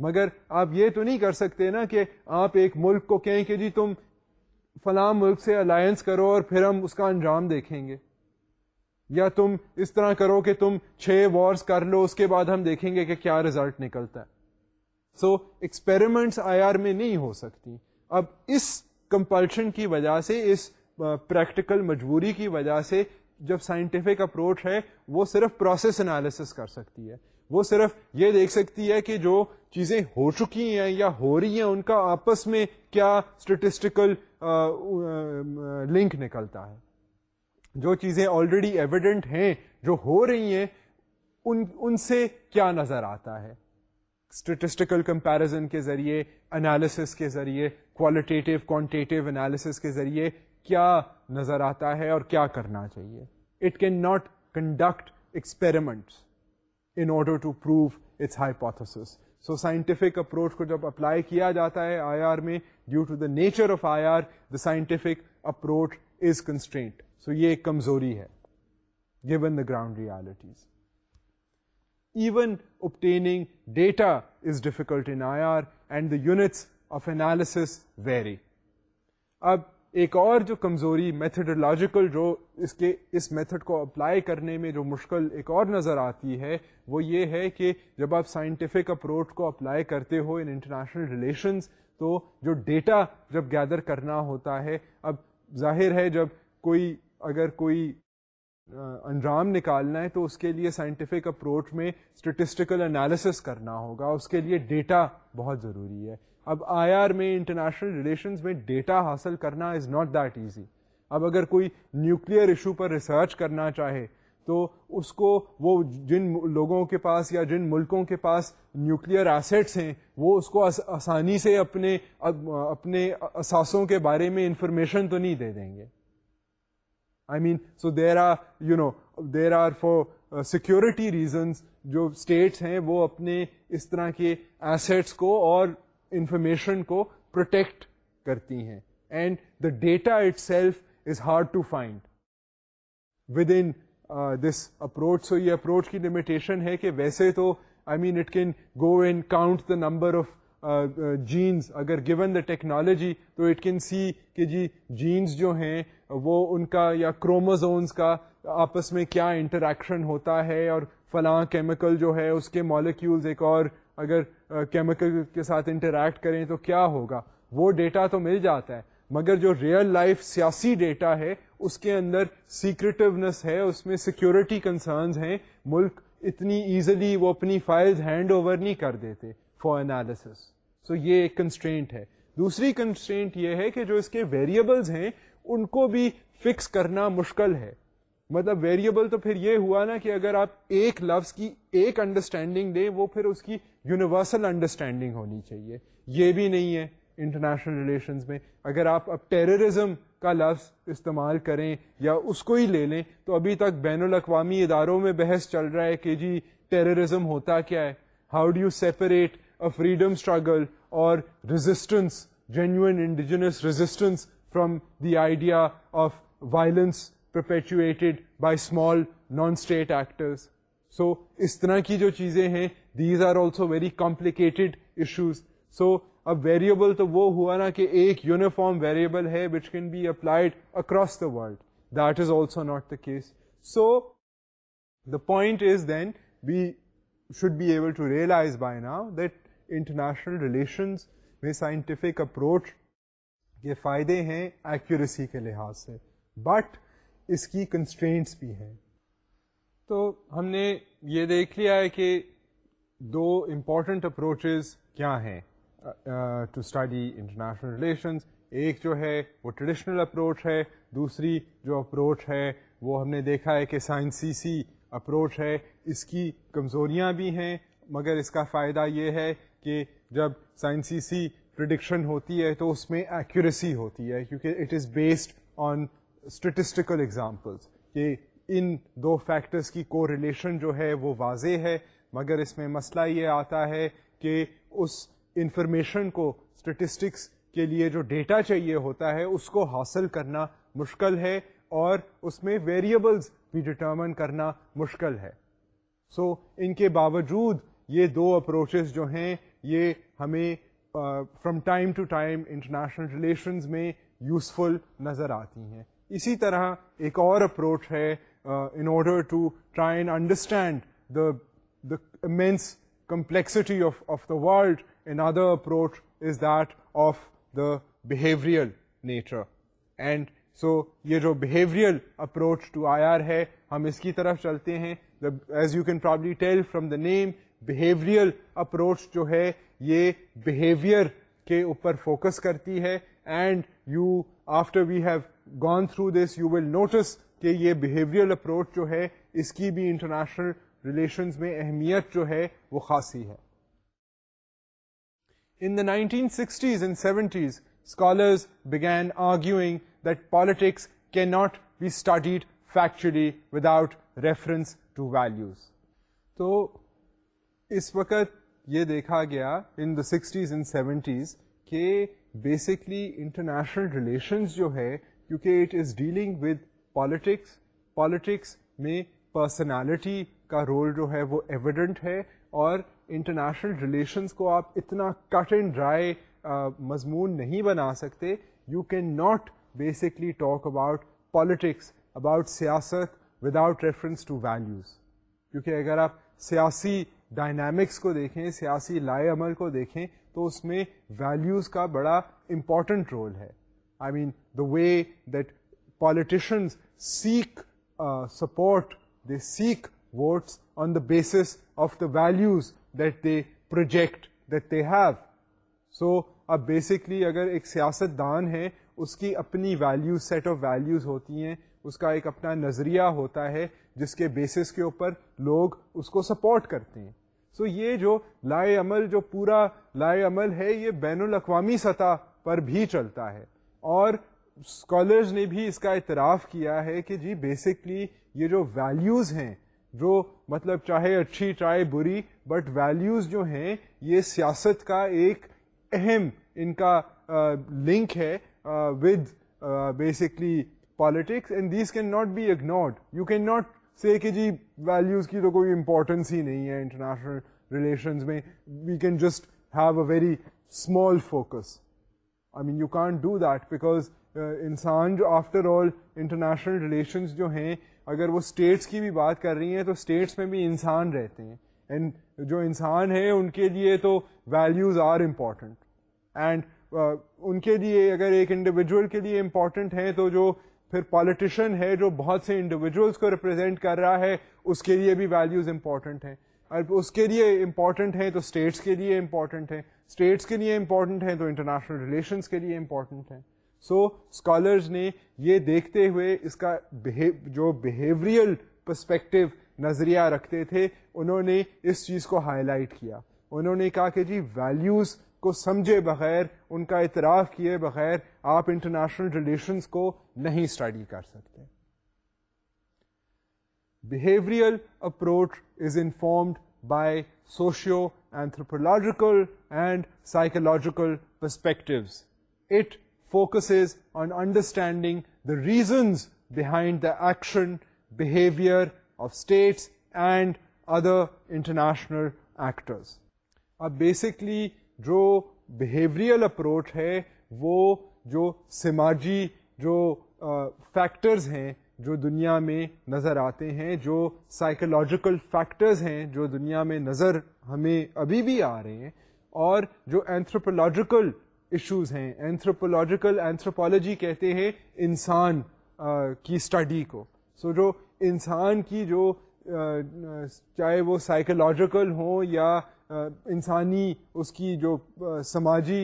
Speaker 1: مگر آپ یہ تو نہیں کر سکتے نا کہ آپ ایک ملک کو کہیں کہ جی تم فلاں ملک سے الائنس کرو اور پھر ہم اس کا انجام دیکھیں گے یا تم اس طرح کرو کہ تم چھ وارس کر لو اس کے بعد ہم دیکھیں گے کہ کیا ریزلٹ نکلتا ہے سو ایکسپیریمنٹس آئی آر میں نہیں ہو سکتی اب اس کمپلشن کی وجہ سے اس پریکٹیکل مجبوری کی وجہ سے جب سائنٹیفک اپروچ ہے وہ صرف پروسیس انالیسس کر سکتی ہے وہ صرف یہ دیکھ سکتی ہے کہ جو چیزیں ہو چکی ہیں یا ہو رہی ہیں ان کا آپس میں کیا اسٹیٹسٹیکل لنک نکلتا ہے جو چیزیں آلریڈی ایویڈنٹ ہیں جو ہو رہی ہیں ان ان سے کیا نظر آتا ہے اسٹیٹسٹیکل کمپیرزن کے ذریعے انالیسس کے ذریعے کوالٹیٹیو کوانٹیٹیو انالیسس کے ذریعے کیا نظر آتا ہے اور کیا کرنا چاہیے it can not conduct experiment in order to prove its hypothesis so scientific approach کو جب اپلائی کیا جاتا ہے آئی آر میں due to the nature of I R the scientific approach is constraint so یہ ایک کمزوری ہے given the ground realities even obtaining data is difficult in I R and the units of analysis very اب ایک اور جو کمزوری میتھڈولوجیکل جو اس کے اس میتھڈ کو اپلائی کرنے میں جو مشکل ایک اور نظر آتی ہے وہ یہ ہے کہ جب آپ سائنٹیفک اپروچ کو اپلائی کرتے ہو ان انٹرنیشنل ریلیشنز تو جو ڈیٹا جب گیدر کرنا ہوتا ہے اب ظاہر ہے جب کوئی اگر کوئی انجام نکالنا ہے تو اس کے لیے سائنٹیفک اپروچ میں اسٹیٹسٹیکل انالیسس کرنا ہوگا اس کے لیے ڈیٹا بہت ضروری ہے اب آئی آر میں انٹرنیشنل ریلیشنز میں ڈیٹا حاصل کرنا از ناٹ دیٹ ایزی اب اگر کوئی نیوکلیئر ایشو پر ریسرچ کرنا چاہے تو اس کو وہ جن لوگوں کے پاس یا جن ملکوں کے پاس نیوکلیئر ایسٹس ہیں وہ اس کو آسانی سے اپنے اپنے اثاثوں کے بارے میں انفارمیشن تو نہیں دے دیں گے I mean so there are you know there are for security reasons جو اسٹیٹس ہیں وہ اپنے اس طرح کے ایسیٹس کو اور انفارمیشن کو پروٹیکٹ کرتی ہیں and the data itself is hard to find within this approach so یہ اپروچ کی لمیٹیشن ہے کہ ویسے تو I mean it can go and count the number of genes اگر گیون دا ٹیکنالوجی تو اٹ کین سی کہ جی جینس جو ہیں وہ ان کا یا کروموزونس کا آپس میں کیا انٹریکشن ہوتا ہے اور فلاں کیمیکل جو ہے اس کے مالیکیولز ایک اور اگر کیمیکل کے ساتھ انٹریکٹ کریں تو کیا ہوگا وہ ڈیٹا تو مل جاتا ہے مگر جو ریئل لائف سیاسی ڈیٹا ہے اس کے اندر سیکریٹونیس ہے اس میں سیکیورٹی کنسرنز ہیں ملک اتنی ایزلی وہ اپنی فائلز ہینڈ اوور نہیں کر دیتے فار انالیسس سو یہ ایک کنسٹرینٹ ہے دوسری کنسٹرینٹ یہ ہے کہ جو اس کے ویریبلز ہیں ان کو بھی فکس کرنا مشکل ہے مطلب ویریبل تو پھر یہ ہوا نا کہ اگر آپ ایک لفظ کی ایک انڈرسٹینڈنگ دیں وہ پھر اس کی یونیورسل انڈرسٹینڈنگ ہونی چاہیے یہ بھی نہیں ہے انٹرنیشنل ریلیشنز میں اگر آپ اب ٹیررزم کا لفظ استعمال کریں یا اس کو ہی لے لیں تو ابھی تک بین الاقوامی اداروں میں بحث چل رہا ہے کہ جی ٹیررزم ہوتا کیا ہے how do you separate a freedom struggle اور resistance genuine indigenous resistance from the idea of violence perpetrated by small non state actors so اس طرح کی جو چیزیں ہیں these are also very complicated issues so اب ویریبل تو وہ ہوا نا کہ ایک یونیفارم ویریبل ہے which can be applied across the world that is also not the case so the point is then we should be able to realize by now that international relations میں سائنٹیفک اپروچ کے فائدے ہیں ایکوریسی کے لحاظ سے بٹ اس کی کنسٹرینٹس بھی ہیں تو ہم نے یہ دیکھ لیا ہے کہ دو امپورٹنٹ اپروچز کیا ہیں ٹو اسٹڈی انٹرنیشنل ریلیشنس ایک جو ہے وہ ٹریڈیشنل اپروچ ہے دوسری جو اپروچ ہے وہ ہم نے دیکھا ہے کہ سائنسی سی اپروچ ہے اس کی کمزوریاں بھی ہیں مگر اس کا فائدہ یہ ہے کہ جب سائنسی سی پرڈکشن ہوتی ہے تو اس میں ایکوریسی ہوتی ہے کیونکہ it is based on statistical examples کہ ان دو فیکٹرس کی کو ریلیشن جو ہے وہ واضح ہے مگر اس میں مسئلہ یہ آتا ہے کہ اس انفارمیشن کو اسٹیٹسٹکس کے لیے جو ڈیٹا چاہیے ہوتا ہے اس کو حاصل کرنا مشکل ہے اور اس میں ویریبلز بھی ڈٹرمن کرنا مشکل ہے سو so, ان کے باوجود یہ دو اپروچز جو ہیں یہ ہمیں from time to time international relations میں یوزفل نظر آتی ہیں اسی طرح ایک اور اپروچ ہے in order to try and understand the the immense complexity of of the world another approach is that of the nature and so یہ جو behavioural approach to I R ہے ہم اس کی طرف چلتے ہیں as you can probably tell from the name behavioural approach جو ہے یہ بہیویئر کے اوپر فوکس کرتی ہے and you after we have gone through this you will notice کہ یہ بہیویئر اپروچ جو ہے اس کی بھی انٹرنیشنل ریلیشنز میں اہمیت جو ہے وہ خاصی ہے in the nineteen sixties and seventies scholars begin arguing that politics can not be studied factually without reference to values تو اس وقت یہ دیکھا گیا in the sixties and seventies کہ بیسکلی انٹرنیشنل ریلیشنز جو ہے کیونکہ it is dealing with politics politics میں پرسنالٹی کا رول جو ہے وہ ایویڈنٹ ہے اور انٹرنیشنل ریلیشنس کو آپ اتنا کٹ اینڈ ڈرائی مضمون نہیں بنا سکتے you can not basically talk about politics about سیاست without reference to values کیونکہ اگر آپ سیاسی ڈائنامکس کو دیکھیں سیاسی لائے عمل کو دیکھیں تو اس میں ویلیوز کا بڑا امپورٹنٹ رول ہے I mean the way that politicians seek support they seek votes on the basis of the values that they project that they have so اب بیسکلی اگر ایک سیاست دان ہے اس کی اپنی ویلیوز سیٹ آف ویلیوز ہوتی ہیں اس کا ایک اپنا نظریہ ہوتا ہے جس کے بیسس کے اوپر لوگ اس کو سپورٹ کرتے ہیں سو so یہ جو لائے عمل جو پورا لائے عمل ہے یہ بین الاقوامی سطح پر بھی چلتا ہے اور اسکالرز نے بھی اس کا اعتراف کیا ہے کہ جی بیسکلی یہ جو ویلیوز ہیں جو مطلب چاہے اچھی چاہے بری بٹ ویلیوز جو ہیں یہ سیاست کا ایک اہم ان کا لنک ہے with basically politics and these can not be ignored you can not say کہ جی ویلیوز کی تو کوئی امپورٹنس ہی نہیں ہے انٹرنیشنل ریلیشنز میں we can just have a very small focus I mean you can't do that because انسان جو آفٹر آل انٹرنیشنل ریلیشنز جو ہیں اگر وہ اسٹیٹس کی بھی بات کر رہی ہیں تو اسٹیٹس میں بھی انسان رہتے ہیں اینڈ جو انسان ہیں ان کے لیے تو ویلیوز آر امپورٹنٹ اینڈ ان کے لیے اگر ایک انڈیویجول کے لیے امپورٹنٹ ہیں تو جو پھر پالیٹیشین ہے جو بہت سے انڈیویجولس کو ریپرزینٹ کر رہا ہے اس کے لیے بھی ویلیوز امپورٹنٹ ہیں اور اس کے لیے امپورٹنٹ ہیں تو اسٹیٹس کے لیے امپورٹنٹ ہیں اسٹیٹس کے لیے امپورٹنٹ ہیں تو انٹرنیشنل ریلیشنس کے لیے امپورٹنٹ ہیں سو اسکالرز نے یہ دیکھتے ہوئے اس کا جو بیہیور پرسپیکٹو نظریہ رکھتے تھے انہوں نے اس چیز کو ہائی لائٹ کیا انہوں نے کہا کہ جی ویلیوز کو سمجھے بغیر ان کا اعتراف کیے بغیر آپ انٹرنیشنل ریلیشنس کو نہیں اسٹڈی کر سکتے behavioural approach is informed by socio anthropological and psychological perspectives it focuses on understanding the reasons behind the action behaviour of states and other international actors اب بیسکلی جو بہیوریئل اپروچ ہے وہ جو سماجی جو فیکٹرز ہیں جو دنیا میں نظر آتے ہیں جو سائیکولوجیکل فیکٹرز ہیں جو دنیا میں نظر ہمیں ابھی بھی آ رہے ہیں اور جو اینتھروپولوجیکل ایشوز ہیں اینتھروپولوجیکل اینتھروپولوجی کہتے ہیں انسان کی اسٹڈی کو سو so جو انسان کی جو چاہے وہ سائیکولوجیکل ہوں یا انسانی اس کی جو سماجی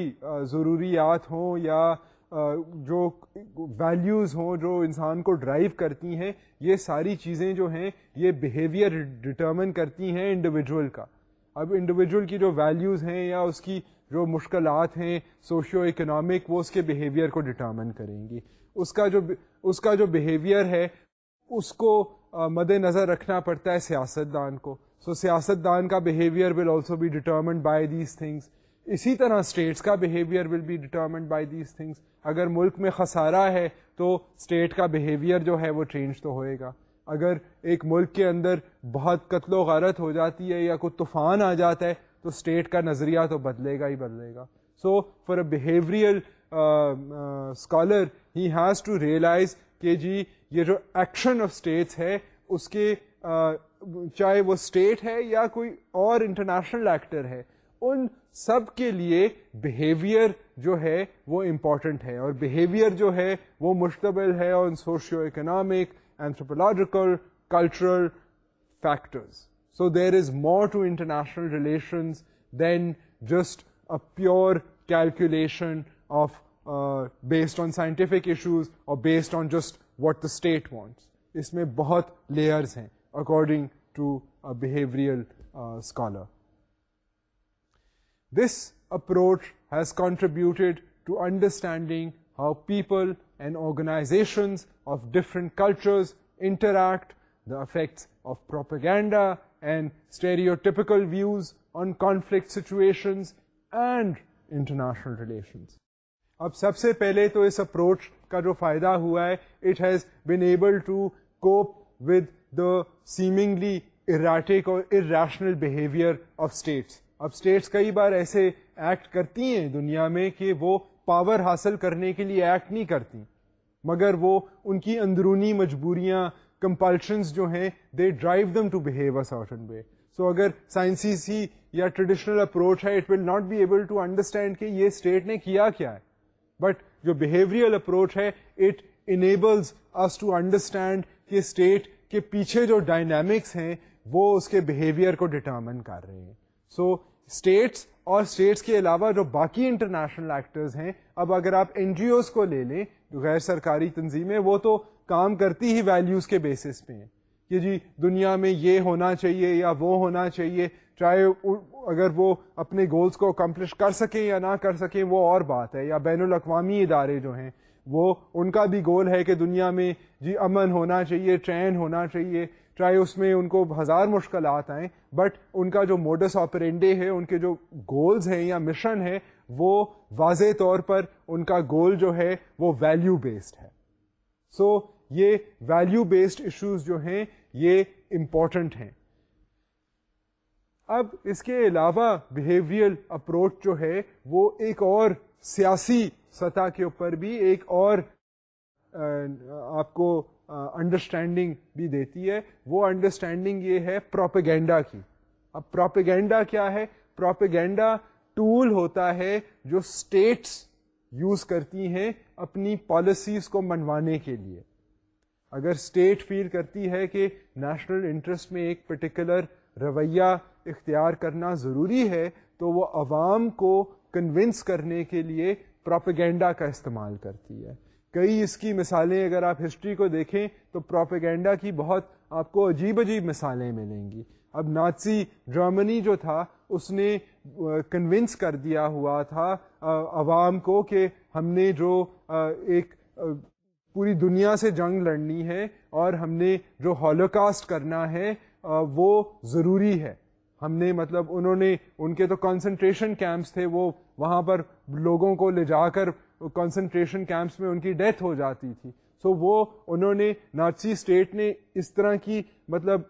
Speaker 1: ضروریات ہوں یا جو ویلیوز ہوں جو انسان کو ڈرائیو کرتی ہیں یہ ساری چیزیں جو ہیں یہ بیہیویئر ڈٹرمن کرتی ہیں انڈیویجول کا اب انڈیویجول کی جو ویلیوز ہیں یا اس کی جو مشکلات ہیں سوشیو اکنامک وہ اس کے بیہیویئر کو ڈٹرمن کریں گی اس کا جو اس کا جو بیہیویئر ہے اس کو مد نظر رکھنا پڑتا ہے سیاست دان کو سو so, سیاست دان کا behaviour will also be determined by these things اسی طرح اسٹیٹس کا behaviour will be determined by these things اگر ملک میں خسارہ ہے تو اسٹیٹ کا بہیویئر جو ہے وہ چینج تو ہوئے گا اگر ایک ملک کے اندر بہت قتل و غارت ہو جاتی ہے یا کوئی طوفان آ جاتا ہے تو اسٹیٹ کا نظریہ تو بدلے گا ہی بدلے گا so for a behaviour scholar he has to realise کہ جی یہ جو ایکشن آف اسٹیٹس ہے اس کے uh, چاہے وہ اسٹیٹ ہے یا کوئی اور انٹرنیشنل ایکٹر ہے ان سب کے لیے بہیویئر جو ہے وہ امپورٹنٹ ہے اور بہیویئر جو ہے وہ مشتبل ہے socio economic anthropological cultural factors so there is more to international relations than just a pure calculation of based on scientific issues اور based on just what the state wants اس میں بہت لیئرز ہیں according to behavioural scholar which has contributed to understanding how people and organisations of different cultures interact the effects of propaganda and stereotypical views on conflict situations and international relations اب سب سے پہلے تو اس اپروچ کا جو فائدہ ہوا ہے اٹ ہیز بین ایبلپ ود دا سیمنگلی اراٹک اور ارشنل بہیویئر آف اسٹیٹس اب اسٹیٹس کئی بار ایسے ایکٹ کرتی ہیں دنیا میں کہ وہ پاور حاصل کرنے کے لیے ایکٹ نہیں کرتی مگر وہ ان کی اندرونی مجبوریاں کمپلشنز جو ہیں they drive them to behave in a way so اگر سائنسی یا ٹریڈیشنل اپروچ ہے it will not be able to understand کہ یہ اسٹیٹ نے کیا کیا ہے بٹ جو بیہیویئر اپروچ ہے it enables us to understand کہ اسٹیٹ کے پیچھے جو ڈائنامکس ہیں وہ اس کے بیہیویئر کو ڈٹرمن کر رہے ہیں سو اسٹیٹس اور اسٹیٹس کے علاوہ جو باقی انٹرنیشنل ایکٹرز ہیں اب اگر آپ این جی اوز کو لے لیں جو غیر سرکاری تنظیمیں وہ تو کام کرتی ہی ویلیوز کے بیسس پہ ہیں کہ جی دنیا میں یہ ہونا چاہیے یا وہ ہونا چاہیے چاہے اگر وہ اپنے گولز کو اکمپلش کر سکیں یا نہ کر سکیں وہ اور بات ہے یا بین الاقوامی ادارے جو ہیں وہ ان کا بھی گول ہے کہ دنیا میں جی امن ہونا چاہیے چین ہونا چاہیے چاہے اس میں ان کو ہزار مشکلات آئیں بٹ ان کا جو موڈس آپرینڈے ہے ان کے جو گولز ہیں یا مشن ہے وہ واضح طور پر ان کا گول جو ہے وہ ویلیو بیسڈ ہے سو so, یہ ویلیو بیسڈ ایشوز جو ہیں یہ امپورٹنٹ ہیں اب اس کے علاوہ بہیویئر اپروچ جو ہے وہ ایک اور سیاسی سطح کے اوپر بھی ایک اور آپ کو انڈرسٹینڈنگ بھی دیتی ہے وہ انڈرسٹینڈنگ یہ ہے پروپیگنڈا کی اب پروپیگینڈا کیا ہے پروپیگینڈا ٹول ہوتا ہے جو اسٹیٹس یوز کرتی ہیں اپنی پالیسیز کو منوانے کے لیے اگر اسٹیٹ فیل کرتی ہے کہ نیشنل انٹرسٹ میں ایک پرٹیکولر رویہ اختیار کرنا ضروری ہے تو وہ عوام کو کنونس کرنے کے لیے پروپیگینڈا کا استعمال کرتی ہے کئی اس کی مثالیں اگر آپ ہسٹری کو دیکھیں تو پروپیگینڈا کی بہت آپ کو عجیب عجیب مثالیں ملیں گی اب ناچی جرمنی جو تھا اس نے کنونس کر دیا ہوا تھا عوام کو کہ ہم نے جو ایک پوری دنیا سے جنگ لڑنی ہے اور ہم نے جو ہالوکاسٹ کرنا ہے وہ ضروری ہے ہم نے مطلب انہوں نے ان کے تو کانسنٹریشن کیمپس تھے وہ وہاں پر لوگوں کو لے جا کر کانسنٹریشن کیمپس میں ان کی ڈیتھ ہو جاتی تھی سو so, وہ انہوں نے ناچی اسٹیٹ نے اس طرح کی مطلب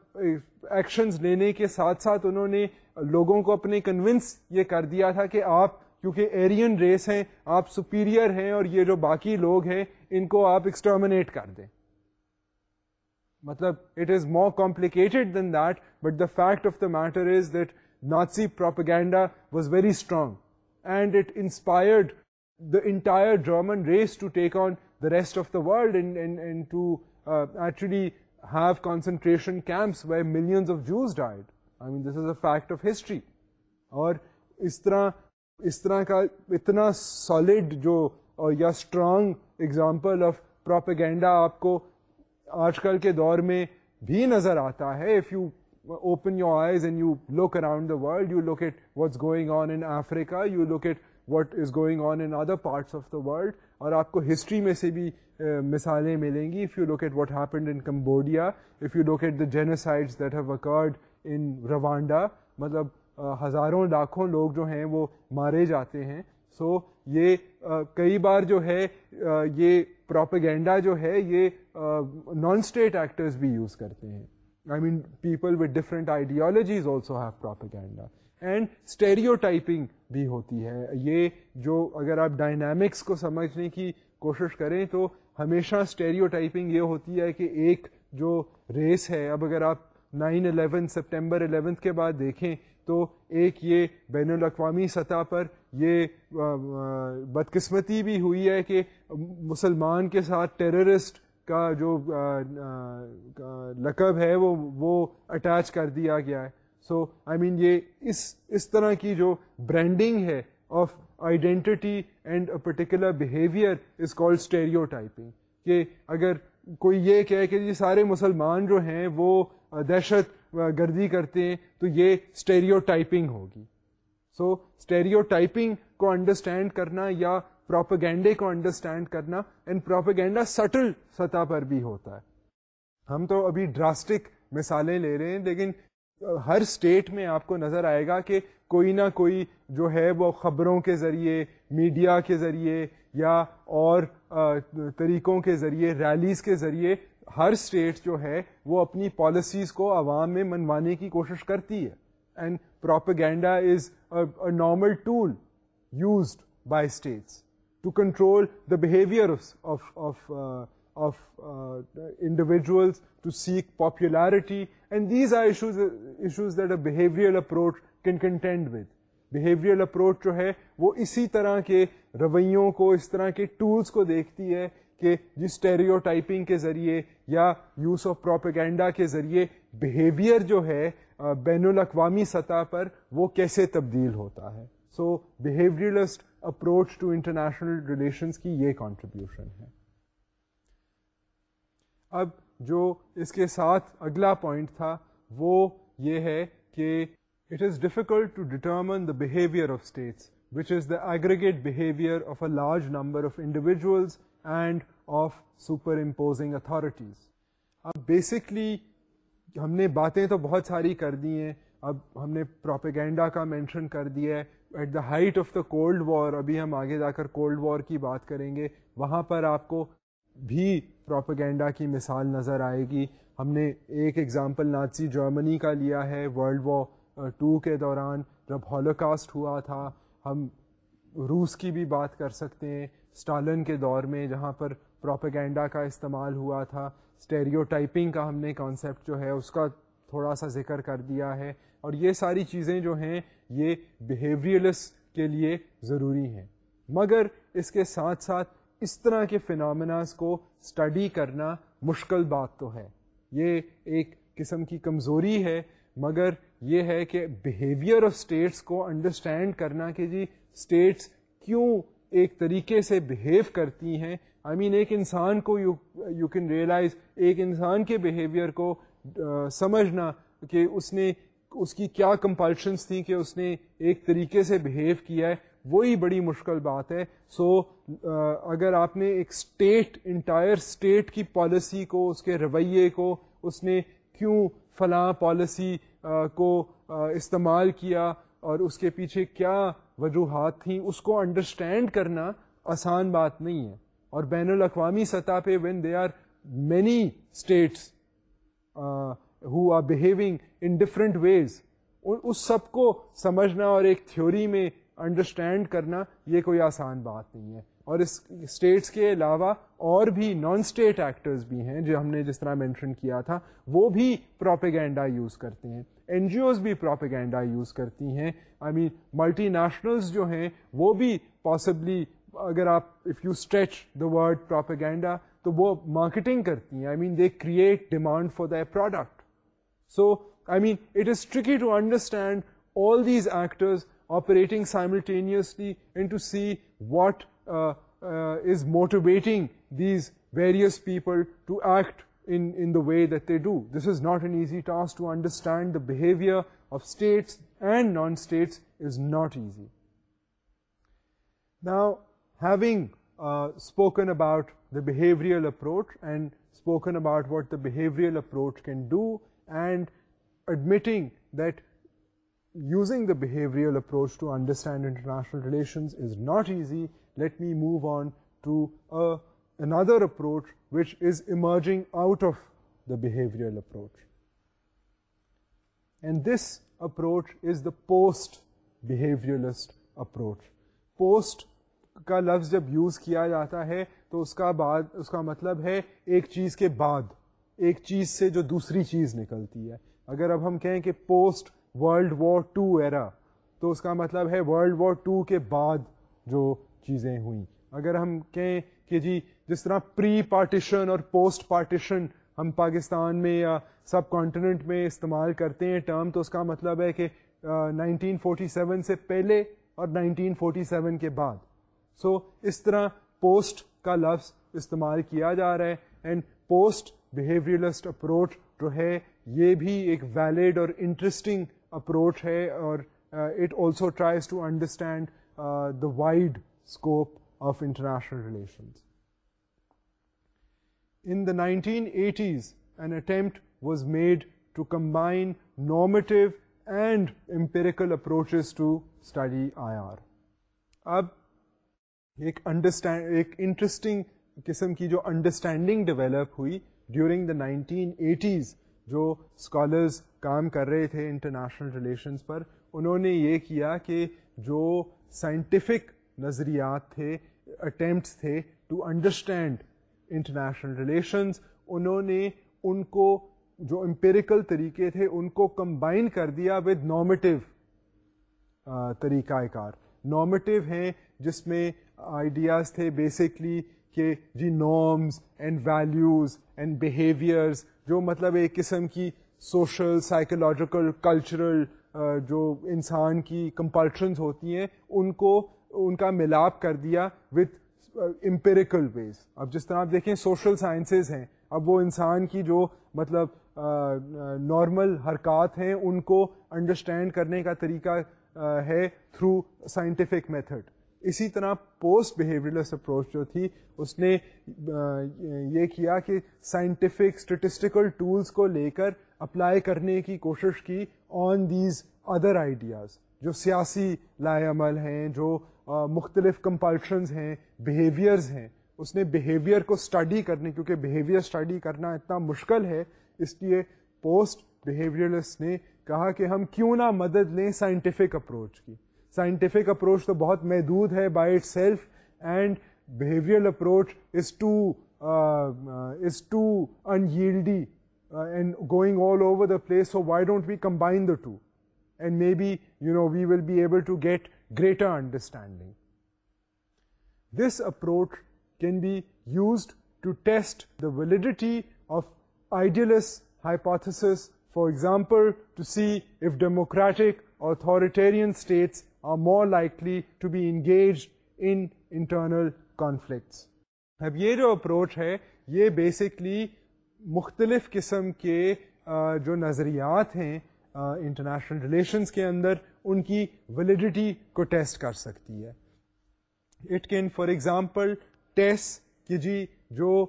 Speaker 1: ایکشنز لینے کے ساتھ ساتھ انہوں نے لوگوں کو اپنے کنونس یہ کر دیا تھا کہ آپ کیونکہ ایرین ریس ہیں آپ سپیریئر ہیں اور یہ جو باقی لوگ ہیں ان کو آپ ایکسٹرمنیٹ کر دیں مطلب it is more complicated than that but the fact of the matter is that Nazi propaganda was very strong and it inspired entire German race to take on the rest of that and to achieve concentration fact of history اور اس طرح اس طرح کا اتنا سالڈ جو یا اسٹرانگ اگزامپل آف پروپیگینڈا آپ کو آج کل کے دور میں بھی نظر آتا ہے if you open your eyes and you look around world you look at what's going on in Africa you look at what is going on in other parts of the world اور آپ کو ہسٹری میں سے بھی مثالیں ملیں گی if you look at what happened in Cambodia if you look at the genocides that have occurred in Rwanda مطلب ہزاروں لاکھوں لوگ جو ہیں وہ مارے جاتے ہیں سو یہ کئی بار جو ہے یہ پراپیگینڈا جو ہے یہ نان اسٹیٹ ایکٹرز بھی یوز کرتے ہیں I mean people with different ideologies also have propaganda and stereotyping بھی ہوتی ہے یہ جو اگر آپ ڈائنامکس کو سمجھنے کی کوشش کریں تو ہمیشہ اسٹیریو ٹائپنگ یہ ہوتی ہے کہ ایک جو ریس ہے اب اگر آپ نائن الیون سپٹمبر الیونتھ کے بعد دیکھیں تو ایک یہ بین الاقوامی سطح پر یہ بدقسمتی بھی ہوئی ہے کہ مسلمان کے ساتھ ٹیررسٹ کا جو لقب ہے وہ وہ اٹیچ کر دیا گیا ہے سو آئی مین یہ اس اس طرح کی جو برانڈنگ ہے of identity and particular behaviour is call stereotyping کہ اگر کوئی یہ کہے کہ یہ سارے مسلمان جو ہیں وہ دہشت گردی کرتے ہیں تو یہ اسٹیریو ٹائپنگ ہوگی سو اسٹیریو ٹائپنگ کو انڈرسٹینڈ کرنا یا پروپاگینڈے کو انڈرسٹینڈ کرنا اینڈ پروپیگینڈا سٹل سطح پر بھی ہوتا ہے ہم تو ابھی ڈراسٹک مثالیں لے رہے ہیں لیکن ہر اسٹیٹ میں آپ کو نظر آئے گا کہ کوئی نہ کوئی جو ہے وہ خبروں کے ذریعے میڈیا کے ذریعے یا اور طریقوں کے ذریعے ریلیز کے ذریعے ہر اسٹیٹ جو ہے وہ اپنی پالیسیز کو عوام میں منوانے کی کوشش کرتی ہے and propaganda is a normal tool used by states to control the behaviour of of individuality and approach can contend with behaviour approach جو ہے وہ اسی طرح کے رویوں کو اس طرح کے ٹولس کو دیکھتی ہے کہ جس ٹیریو ٹائپنگ کے ذریعے یا یوز آف پراپیکینڈا کے ذریعے بہیویئر جو ہے بین الاقوامی سطح پر وہ کیسے تبدیل ہوتا ہے so behaviour approach to international relations کی یہ کانٹریبیوشن ہے اب جو اس کے ساتھ اگلا پوائنٹ تھا وہ یہ ہے کہ it is difficult to determine the behaviour of states which is the aggregate behaviour of a large number of individuals and of superimposing authorities اب بیسکلی ہم نے باتیں تو بہت ساری کر دی ہیں اب ہم نے پروپیگینڈا کا مینشن کر دیا ہے at the height of the cold war ابھی ہم آگے جا کر کولڈ وار کی بات کریں گے وہاں پر آپ کو بھی پروپیگینڈا کی مثال نظر آئے گی ہم نے ایک ایگزامپل ناچی جرمنی کا لیا ہے ورلڈ وار ٹو کے دوران جب ہولوکاسٹ ہوا تھا ہم روس کی بھی بات کر سکتے ہیں اسٹالن کے دور میں جہاں پر پروپیگینڈا کا استعمال ہوا تھا اسٹیریو ٹائپنگ کا ہم نے کانسیپٹ جو ہے اس کا تھوڑا سا ذکر کر دیا ہے اور یہ ساری چیزیں جو ہیں یہ بیہیویلس کے لیے ضروری ہیں مگر اس کے ساتھ ساتھ اس طرح کے فنامناز کو اسٹڈی کرنا مشکل بات تو ہے یہ ایک قسم کی کمزوری ہے مگر یہ ہے کہ بیہیویئر آف اسٹیٹس کو انڈرسٹینڈ کرنا کہ جی اسٹیٹس کیوں ایک طریقے سے بہیو کرتی ہیں آئی I مین mean, ایک انسان کو یو یو کین ریئلائز ایک انسان کے بیہیویئر کو uh, سمجھنا کہ اس نے اس کی کیا کمپلشنس تھیں کہ اس نے ایک طریقے سے بہیو کیا ہے وہی بڑی مشکل بات ہے سو so, uh, اگر آپ نے ایک اسٹیٹ انٹائر اسٹیٹ کی پالیسی کو اس کے رویے کو اس نے کیوں فلاں پالیسی uh, کو uh, استعمال کیا اور اس کے پیچھے کیا وجوہات تھیں اس کو انڈرسٹینڈ کرنا آسان بات نہیں ہے اور بین الاقوامی سطح پہ when they are many states who are behaving in different ways اس سب کو سمجھنا اور ایک تھیوری میں انڈرسٹینڈ کرنا یہ کوئی آسان بات نہیں ہے اور اس اسٹیٹس کے علاوہ اور بھی نان اسٹیٹ ایکٹرز بھی ہیں جو ہم نے جس طرح مینشن کیا تھا وہ بھی پراپیگینڈا یوز کرتے ہیں این جی اوز بھی پراپیگینڈا یوز کرتی ہیں آئی مین ملٹی نیشنلز جو ہیں وہ بھی پاسبلی اگر آپ if you stretch the word propaganda تو وہ مارکیٹنگ کرتی ہیں I mean they create demand for the product so I mean it is tricky to understand all these actors operating simultaneously and to see what uh, uh, is motivating these various people to act in the way that they do. This is not an easy task. To understand the behavior of states and non-states is not easy. Now, having uh, spoken about the behavioral approach and spoken about what the behavioral approach can do, and admitting that using the approach approach to understand international is is not easy let me move on to another approach which is emerging out of the behavioral approach and this approach is the post behavioralist approach post کا لفظ جب یوز کیا جاتا ہے تو اس کا بعد اس کا مطلب ہے ایک چیز کے بعد ایک چیز سے جو دوسری چیز نکلتی ہے اگر اب ہم کہیں کہ post world war two era تو اس کا مطلب ہے ورلڈ وار ٹو کے بعد جو چیزیں ہوئیں اگر ہم کہیں کہ جی جس طرح پری پارٹیشن اور پوسٹ پارٹیشن ہم پاکستان میں یا سب کانٹیننٹ میں استعمال کرتے ہیں ٹرم تو اس کا مطلب ہے کہ نائنٹین فورٹی سیون سے پہلے اور نائنٹین فورٹی سیون کے بعد سو so, اس طرح پوسٹ کا لفظ استعمال کیا جا رہا ہے اینڈ پوسٹ بیہیویئرسٹ اپروچ جو ہے یہ بھی ایک ویلڈ اور انٹرسٹنگ اپروچ ہے اور it also tries to understand the wide scope of international was made to study I R اب ایک انٹرسٹنگ قسم کی جو انڈرسٹینڈنگ ڈیولپ ہوئی ڈیورنگین ایٹیز جو اسکالرز کام کر رہے تھے انٹرنیشنل ریلیشنس پر انہوں نے یہ کیا کہ جو سائنٹیفک نظریات تھے اٹیمپٹس تھے ٹو انڈرسٹینڈ انٹرنیشنل ریلیشنز انہوں نے ان کو جو امپیریکل طریقے تھے ان کو کمبائن کر دیا ود نامٹیو طریقۂ کار نامٹیو ہیں جس میں آئیڈیاز تھے بیسکلی کہ جی norms and values and behaviours جو مطلب ایک قسم کی سوشل سائیکولوجیکل کلچرل جو انسان کی کمپلشنز ہوتی ہیں ان کو ان کا ملاپ کر دیا وتھ امپیریکل ویز اب جس طرح آپ دیکھیں سوشل سائنسز ہیں اب وہ انسان کی جو مطلب نارمل حرکات ہیں ان کو انڈرسٹینڈ کرنے کا طریقہ ہے تھرو سائنٹیفک میتھڈ اسی طرح پوسٹ بہیویئرس اپروچ جو تھی اس نے یہ کیا کہ سائنٹیفک اسٹیٹسٹیکل ٹولس کو لے کر اپلائی کرنے کی کوشش کی آن دیز ادر آئیڈیاز جو سیاسی لائے عمل ہیں جو مختلف کمپلشنز ہیں بہیویئرز ہیں اس نے بہیویئر کو اسٹڈی کرنے کیونکہ بہیویئر اسٹڈی کرنا اتنا مشکل ہے اس لیے پوسٹ بہیویئرس نے کہا کہ ہم کیوں نہ مدد لیں سائنٹیفک اپروچ کی سائنٹیفک اپروچ تو بہت محدود ہے by itself and approach is to is to and going all over the place so why don't we combine the two and maybe you know we will be able to get greater understanding this approach can be used to test the validity of ideals hypotheses for example to see if democratic authoritarian states more likely to be engage internal conflicts اب یہ جو اپروچ ہے یہ بیسکلی مختلف قسم کے جو نظریات ہیں انٹرنیشنل ریلیشنس کے اندر ان کی ویلیڈیٹی کو ٹیسٹ کر سکتی ہے it can for example test کہ جی جو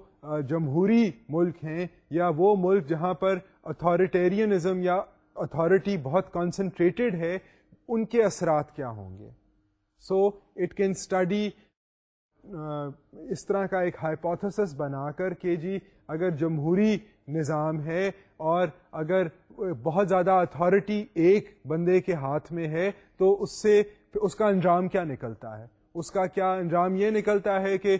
Speaker 1: جمہوری ملک ہیں یا وہ ملک جہاں پر اتھارٹیرینزم یا اتھارٹی بہت کانسنٹریٹیڈ ہے ان کے اثرات کیا ہوں گے سو اٹ کین اسٹڈی اس طرح کا ایک ہائپوتھس بنا کر کہ جی اگر جمہوری نظام ہے اور اگر بہت زیادہ اتھارٹی ایک بندے کے ہاتھ میں ہے تو اس سے اس کا انجام کیا نکلتا ہے اس کا کیا انجام یہ نکلتا ہے کہ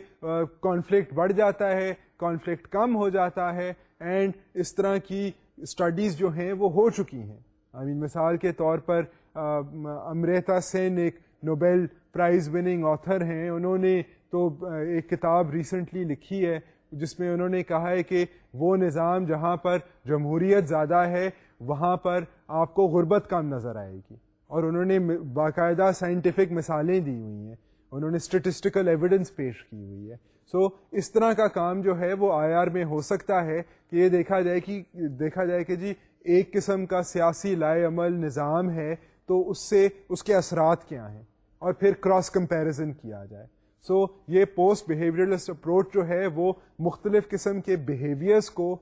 Speaker 1: کانفلکٹ بڑھ جاتا ہے کانفلکٹ کم ہو جاتا ہے اینڈ اس طرح کی اسٹڈیز جو ہیں وہ ہو چکی ہیں mean, مثال کے طور پر امریتا سین ایک نوبیل پرائز وننگ آتھر ہیں انہوں نے تو ایک کتاب ریسنٹلی لکھی ہے جس میں انہوں نے کہا ہے کہ وہ نظام جہاں پر جمہوریت زیادہ ہے وہاں پر آپ کو غربت کام نظر آئے گی اور انہوں نے باقاعدہ سائنٹیفک مثالیں دی ہوئی ہیں انہوں نے اسٹیٹسٹیکل ایویڈنس پیش کی ہوئی ہے سو so, اس طرح کا کام جو ہے وہ آئی آر میں ہو سکتا ہے کہ یہ دیکھا جائے کہ دیکھا جائے کہ جی ایک قسم کا سیاسی لائے عمل نظام ہے تو اس سے اس کے اثرات کیا ہیں اور پھر کراس کمپیریزن کیا جائے سو so, یہ پوسٹ بہیویئرسٹ اپروچ جو ہے وہ مختلف قسم کے بیہیویئرس کو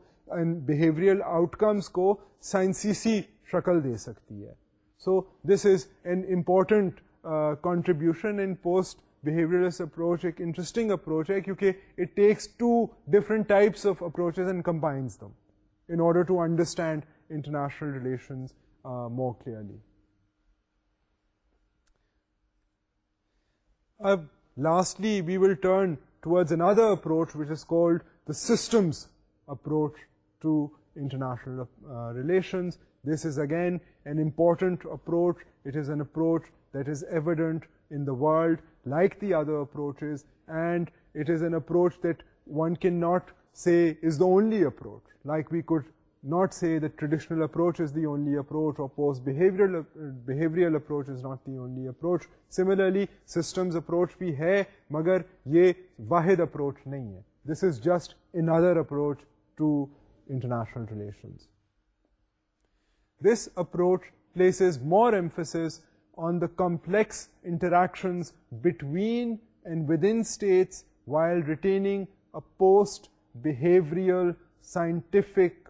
Speaker 1: بہیویئر آؤٹ کمس کو سائنسی شکل دے سکتی ہے so this is an important contribution in post behaviouralist approach ایک انٹرسٹنگ اپروچ ہے کیونکہ it takes to different types of approaches and combines them in order to understand international relations more clearly Lastly, we will turn towards another approach which is called the systems approach to international uh, relations. This is again an important approach. It is an approach that is evident in the world like the other approaches, and it is an approach that one cannot say is the only approach. Like we could not see the traditional approach as the only approach اور only approach similarly systems approach بھی ہے مگر یہ واحد اپروچ نہیں ہے neither approach to international relations this approach places more emphasis on the complex interactions between and with entities while retaining up post behaviour scientific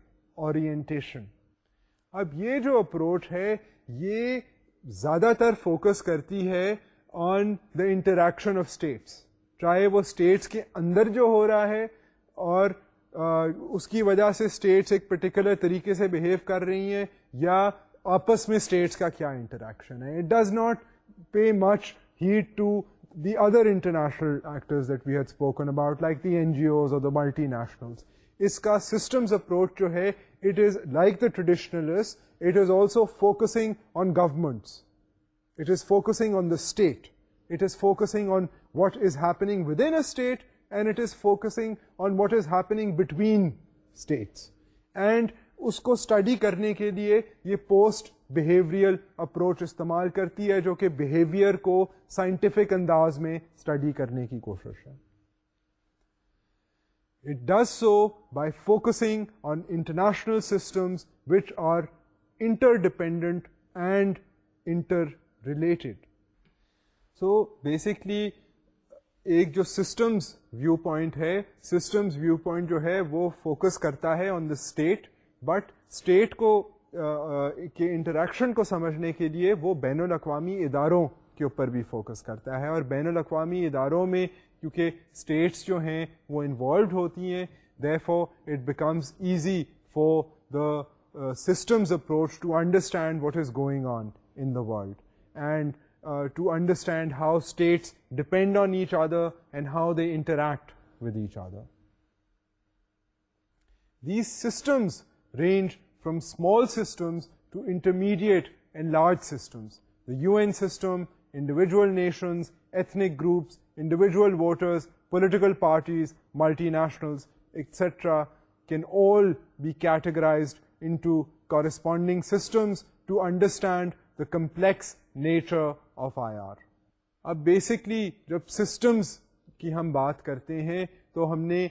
Speaker 1: orientation اب یہ جو اپروچ ہے یہ زیادہ تر فوکس کرتی ہے on the interaction of states چاہے وہ اسٹیٹس کے اندر جو ہو رہا ہے اور آ, اس کی وجہ سے اسٹیٹس ایک پرٹیکولر طریقے سے بہیو کر رہی ہیں یا آپس میں اسٹیٹس کا کیا انٹریکشن ہے it does not pay much heed to the other international actors that we had spoken about like the N G Os or the multi nationals اس کا سسٹمز اپروچ جو ہے it is like the traditionalist it is also focusing on governments it is focusing on the state it is focusing on what is happening within state and it is focusing on what is happening between states and اس کو اسٹڈی کرنے کے لیے یہ پوسٹ بہیویئر اپروچ استعمال کرتی ہے جو کہ بیہیویئر کو سائنٹیفک انداز میں اسٹڈی کرنے کی کوشش ہے it does so by focusing on international systems which are interdependent and interrelated so basically ایک جو سسٹمز ویو پوائنٹ ہے سسٹمز ویو پوائنٹ جو ہے وہ فوکس کرتا ہے on the state but state کو کے uh, انٹریکشن uh, کو سمجھنے کے لیے وہ بین الاقوامی اداروں کے اوپر بھی فوکس کرتا ہے اور بین الاقوامی اداروں میں کیونکہ اسٹیٹس جو ہیں وہ انوالوڈ ہوتی ہیں therefore it becomes easy for the systems approach to understand what is going on in the world and to understand how states depend on each other and how they interact with each other these systems range from small systems to intermediate and large systems the U N system individual nations ethnic groups individual voter political parties multinational extra can all be categorised into corresponding to understand the complex nature of I R اب بیسکلی جب سسٹمس کی ہم بات کرتے ہیں تو ہم نے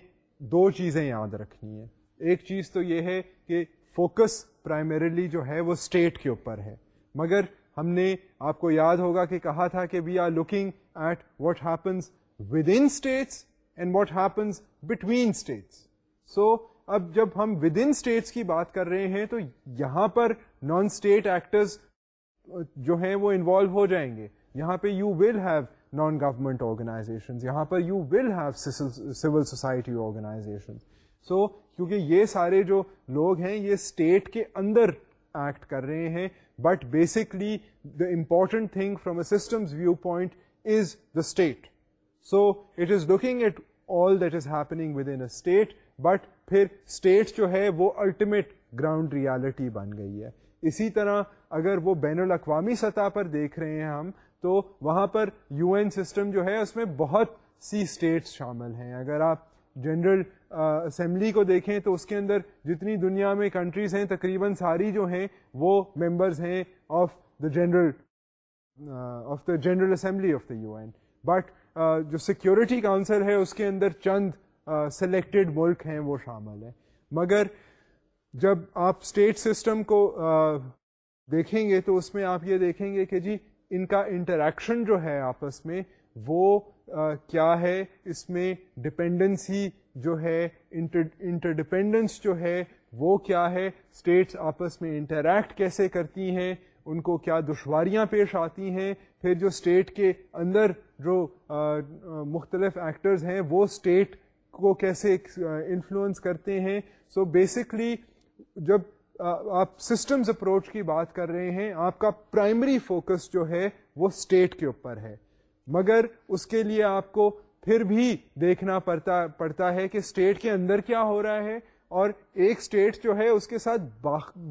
Speaker 1: دو چیزیں یاد رکھنی ہے ایک چیز تو یہ ہے کہ فوکس پرائمریلی جو ہے وہ اسٹیٹ کے اوپر ہے مگر ہم نے آپ کو یاد ہوگا کہ کہا تھا کہ we are looking at what happens within states and what happens between states so اب جب ہم ود ان اسٹیٹس کی بات کر رہے ہیں تو یہاں پر نان اسٹیٹ ایکٹرز جو ہیں وہ انوالو ہو جائیں گے یہاں پہ you will have non government organization یہاں پر you will have civil society organization so کیونکہ یہ سارے جو لوگ ہیں یہ اسٹیٹ کے اندر ایکٹ کر رہے ہیں but basically the important thing from a systems viewpoint is the state so it is looking at all that is happening with entity but پھر اسٹیٹ جو ہے وہ الٹیمیٹ گراؤنڈ ریالٹی بن گئی ہے اسی طرح اگر وہ بین الاقوامی سطح پر دیکھ رہے ہیں ہم تو وہاں پر یو این سسٹم جو ہے اس میں بہت سی اسٹیٹس شامل ہیں اگر آپ جنرل اسمبلی کو دیکھیں تو اس کے اندر جتنی دنیا میں کنٹریز ہیں تقریباً ساری جو ہیں وہ ممبرز ہیں of the general of the general assembly of the U N but جو سیکیورٹی کاؤنسل ہے اس کے اندر چند سلیکٹڈ uh, ملک ہیں وہ شامل ہیں مگر جب آپ اسٹیٹ سسٹم کو uh, دیکھیں گے تو اس میں آپ یہ دیکھیں گے کہ جی ان کا انٹریکشن جو ہے آپس میں وہ کیا ہے اس میں ڈپینڈنسی جو ہے انٹر ڈپینڈنس جو ہے وہ کیا ہے اسٹیٹس آپس میں انٹریکٹ کیسے کرتی ہیں ان کو کیا دشواریاں پیش آتی ہیں پھر جو اسٹیٹ کے اندر جو مختلف ایکٹرز ہیں وہ اسٹیٹ کو کیسے انفلوئنس کرتے ہیں سو so بیسکلی جب آپ سسٹمز اپروچ کی بات کر رہے ہیں آپ کا پرائمری فوکس جو ہے وہ اسٹیٹ کے اوپر ہے مگر اس کے لیے آپ کو پھر بھی دیکھنا پڑتا پڑتا ہے کہ اسٹیٹ کے اندر کیا ہو رہا ہے اور ایک اسٹیٹ جو ہے اس کے ساتھ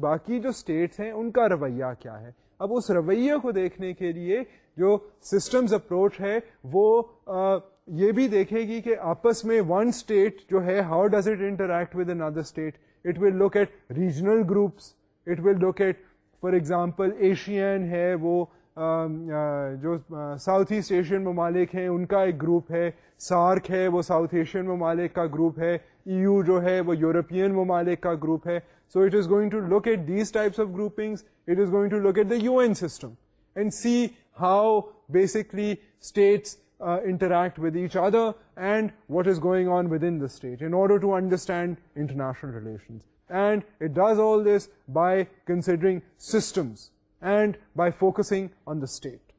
Speaker 1: باقی جو اسٹیٹس ہیں ان کا رویہ کیا ہے اب اس رویہ کو دیکھنے کے لیے جو سسٹمز اپروچ ہے وہ آ, یہ بھی دیکھے گی کہ آپس میں ون اسٹیٹ جو ہے how does it interact with another state it will look at regional groups it will look at for example ASEAN ہے وہ جو ساؤتھ ایسٹ ایشین ممالک ہیں ان کا ایک گروپ ہے سارک ہے وہ ساؤتھ ایشین ممالک کا گروپ ہے ای e یو جو ہے وہ یورپین ممالک کا گروپ ہے so it is going to at these types of groupings it is going to at the U N system and see how basically states interact with each other and what is going on within the state in order to understand international relations and it does all this by considering systems and by focusing on the state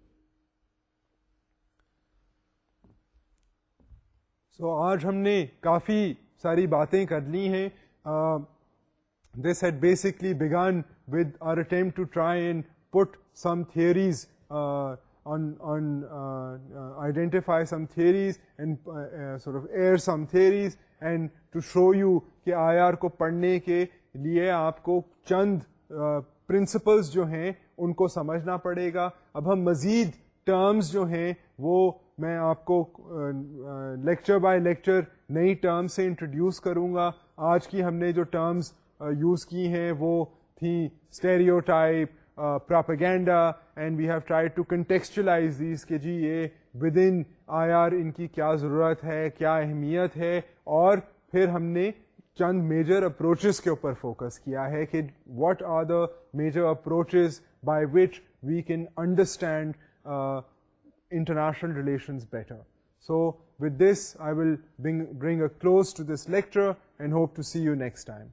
Speaker 1: so آج ہم نے کافی ساری باتیں کر لی ہیں this had basically began with our attempt to try and put some theories identify some theories and air some theories and to show you کہ آئی آر کو پڑھنے کے لیے آپ کو چند پرنسپلس جو ہیں ان کو سمجھنا پڑے گا اب ہم مزید ٹرمز جو ہیں وہ میں آپ کو لیکچر بائی لیکچر نئی ٹرم سے انٹروڈیوس کروں گا آج کی ہم نے جو ٹرمز یوز کی ہیں وہ تھیں stereotype propaganda and we have try to contextualise these کہ جی یہ with in I are in کی کیا ضرورت ہے کیا اہمیت ہے اور پھر ہم نے چند میجر اپروچز کے اوپر فوکس کیا ہے کہ what are the major approaches by which we can understand uh, international relations better. So with this, I will bring a close to this lecture and hope to see you next time.